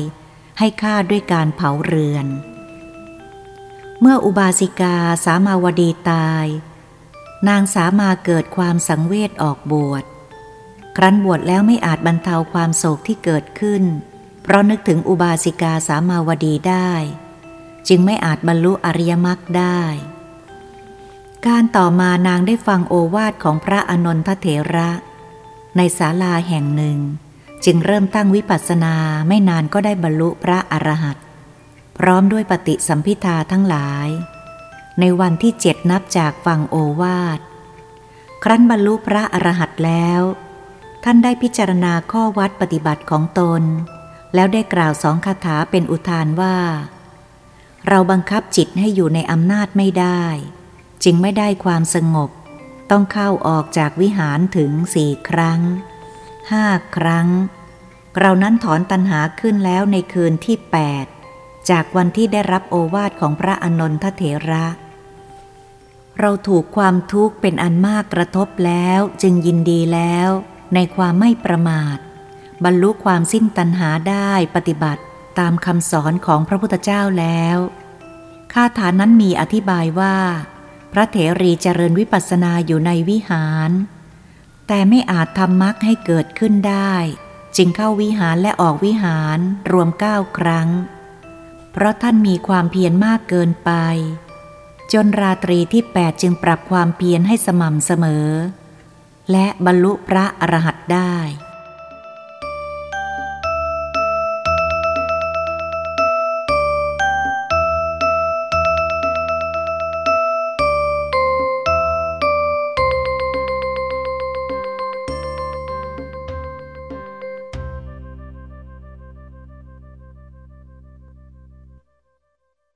ให้ฆ่าด้วยการเผาเรือน เมื่ออุบาสิกาสามาวดีตาย นางสามาเกิดความสังเวชออกบวช ครั้นบวชแล้วไม่อาจบรรเทาความโศกที่เกิดขึ้น เพราะนึกถึงอุบาสิกาสามาวดีได้ จึงไม่อาจบรรลุอริยมรรคได้ การต่อมานางได้ฟังโอวาทของพระอนนทเถระ ในศาลาแห่งหนึ่ง จึงเริ่มตั้งวิปัสสนาไม่นานก็ได้บรรลุพระอรหันต์พร้อมด้วยปฏิสัมพิทาทั้งหลาย ในวันที่เจ็ดนับจากฟังโอวาท ครั้นบรรลุพระอรหันต์แล้ว ท่านได้พิจารณาข้อวัดปฏิบัติของตน แล้วได้กล่าวสองคาถาเป็นอุทานว่า เราบังคับจิตให้อยู่ในอำนาจไม่ได้ จึงไม่ได้ความสงบ ต้องเข้าออกจากวิหารถึงสี่ครั้งห้าครั้ง เรานั้นถอนตัณหาขึ้นแล้วในคืนที่แปดจากวันที่ได้รับโอวาทของพระอนนทเถระ เราถูกความทุกข์เป็นอันมากกระทบแล้วจึงยินดีแล้ว ในความไม่ประมาท บรรลุความสิ้นตัณหาได้ปฏิบัติตามคำสอนของพระพุทธเจ้าแล้วคาถานั้นมีอธิบายว่า พระเถรีเจริญวิปัสสนาอยู่ในวิหาร แต่ไม่อาจทำมรรคให้เกิดขึ้นได้ จึงเข้าวิหารและออกวิหารรวมเก้าครั้ง เพราะท่านมีความเพียรมากเกินไป จนราตรีที่แปดจึงปรับความเพียรให้สม่ำเสมอ และบรรลุพระอรหันต์ได้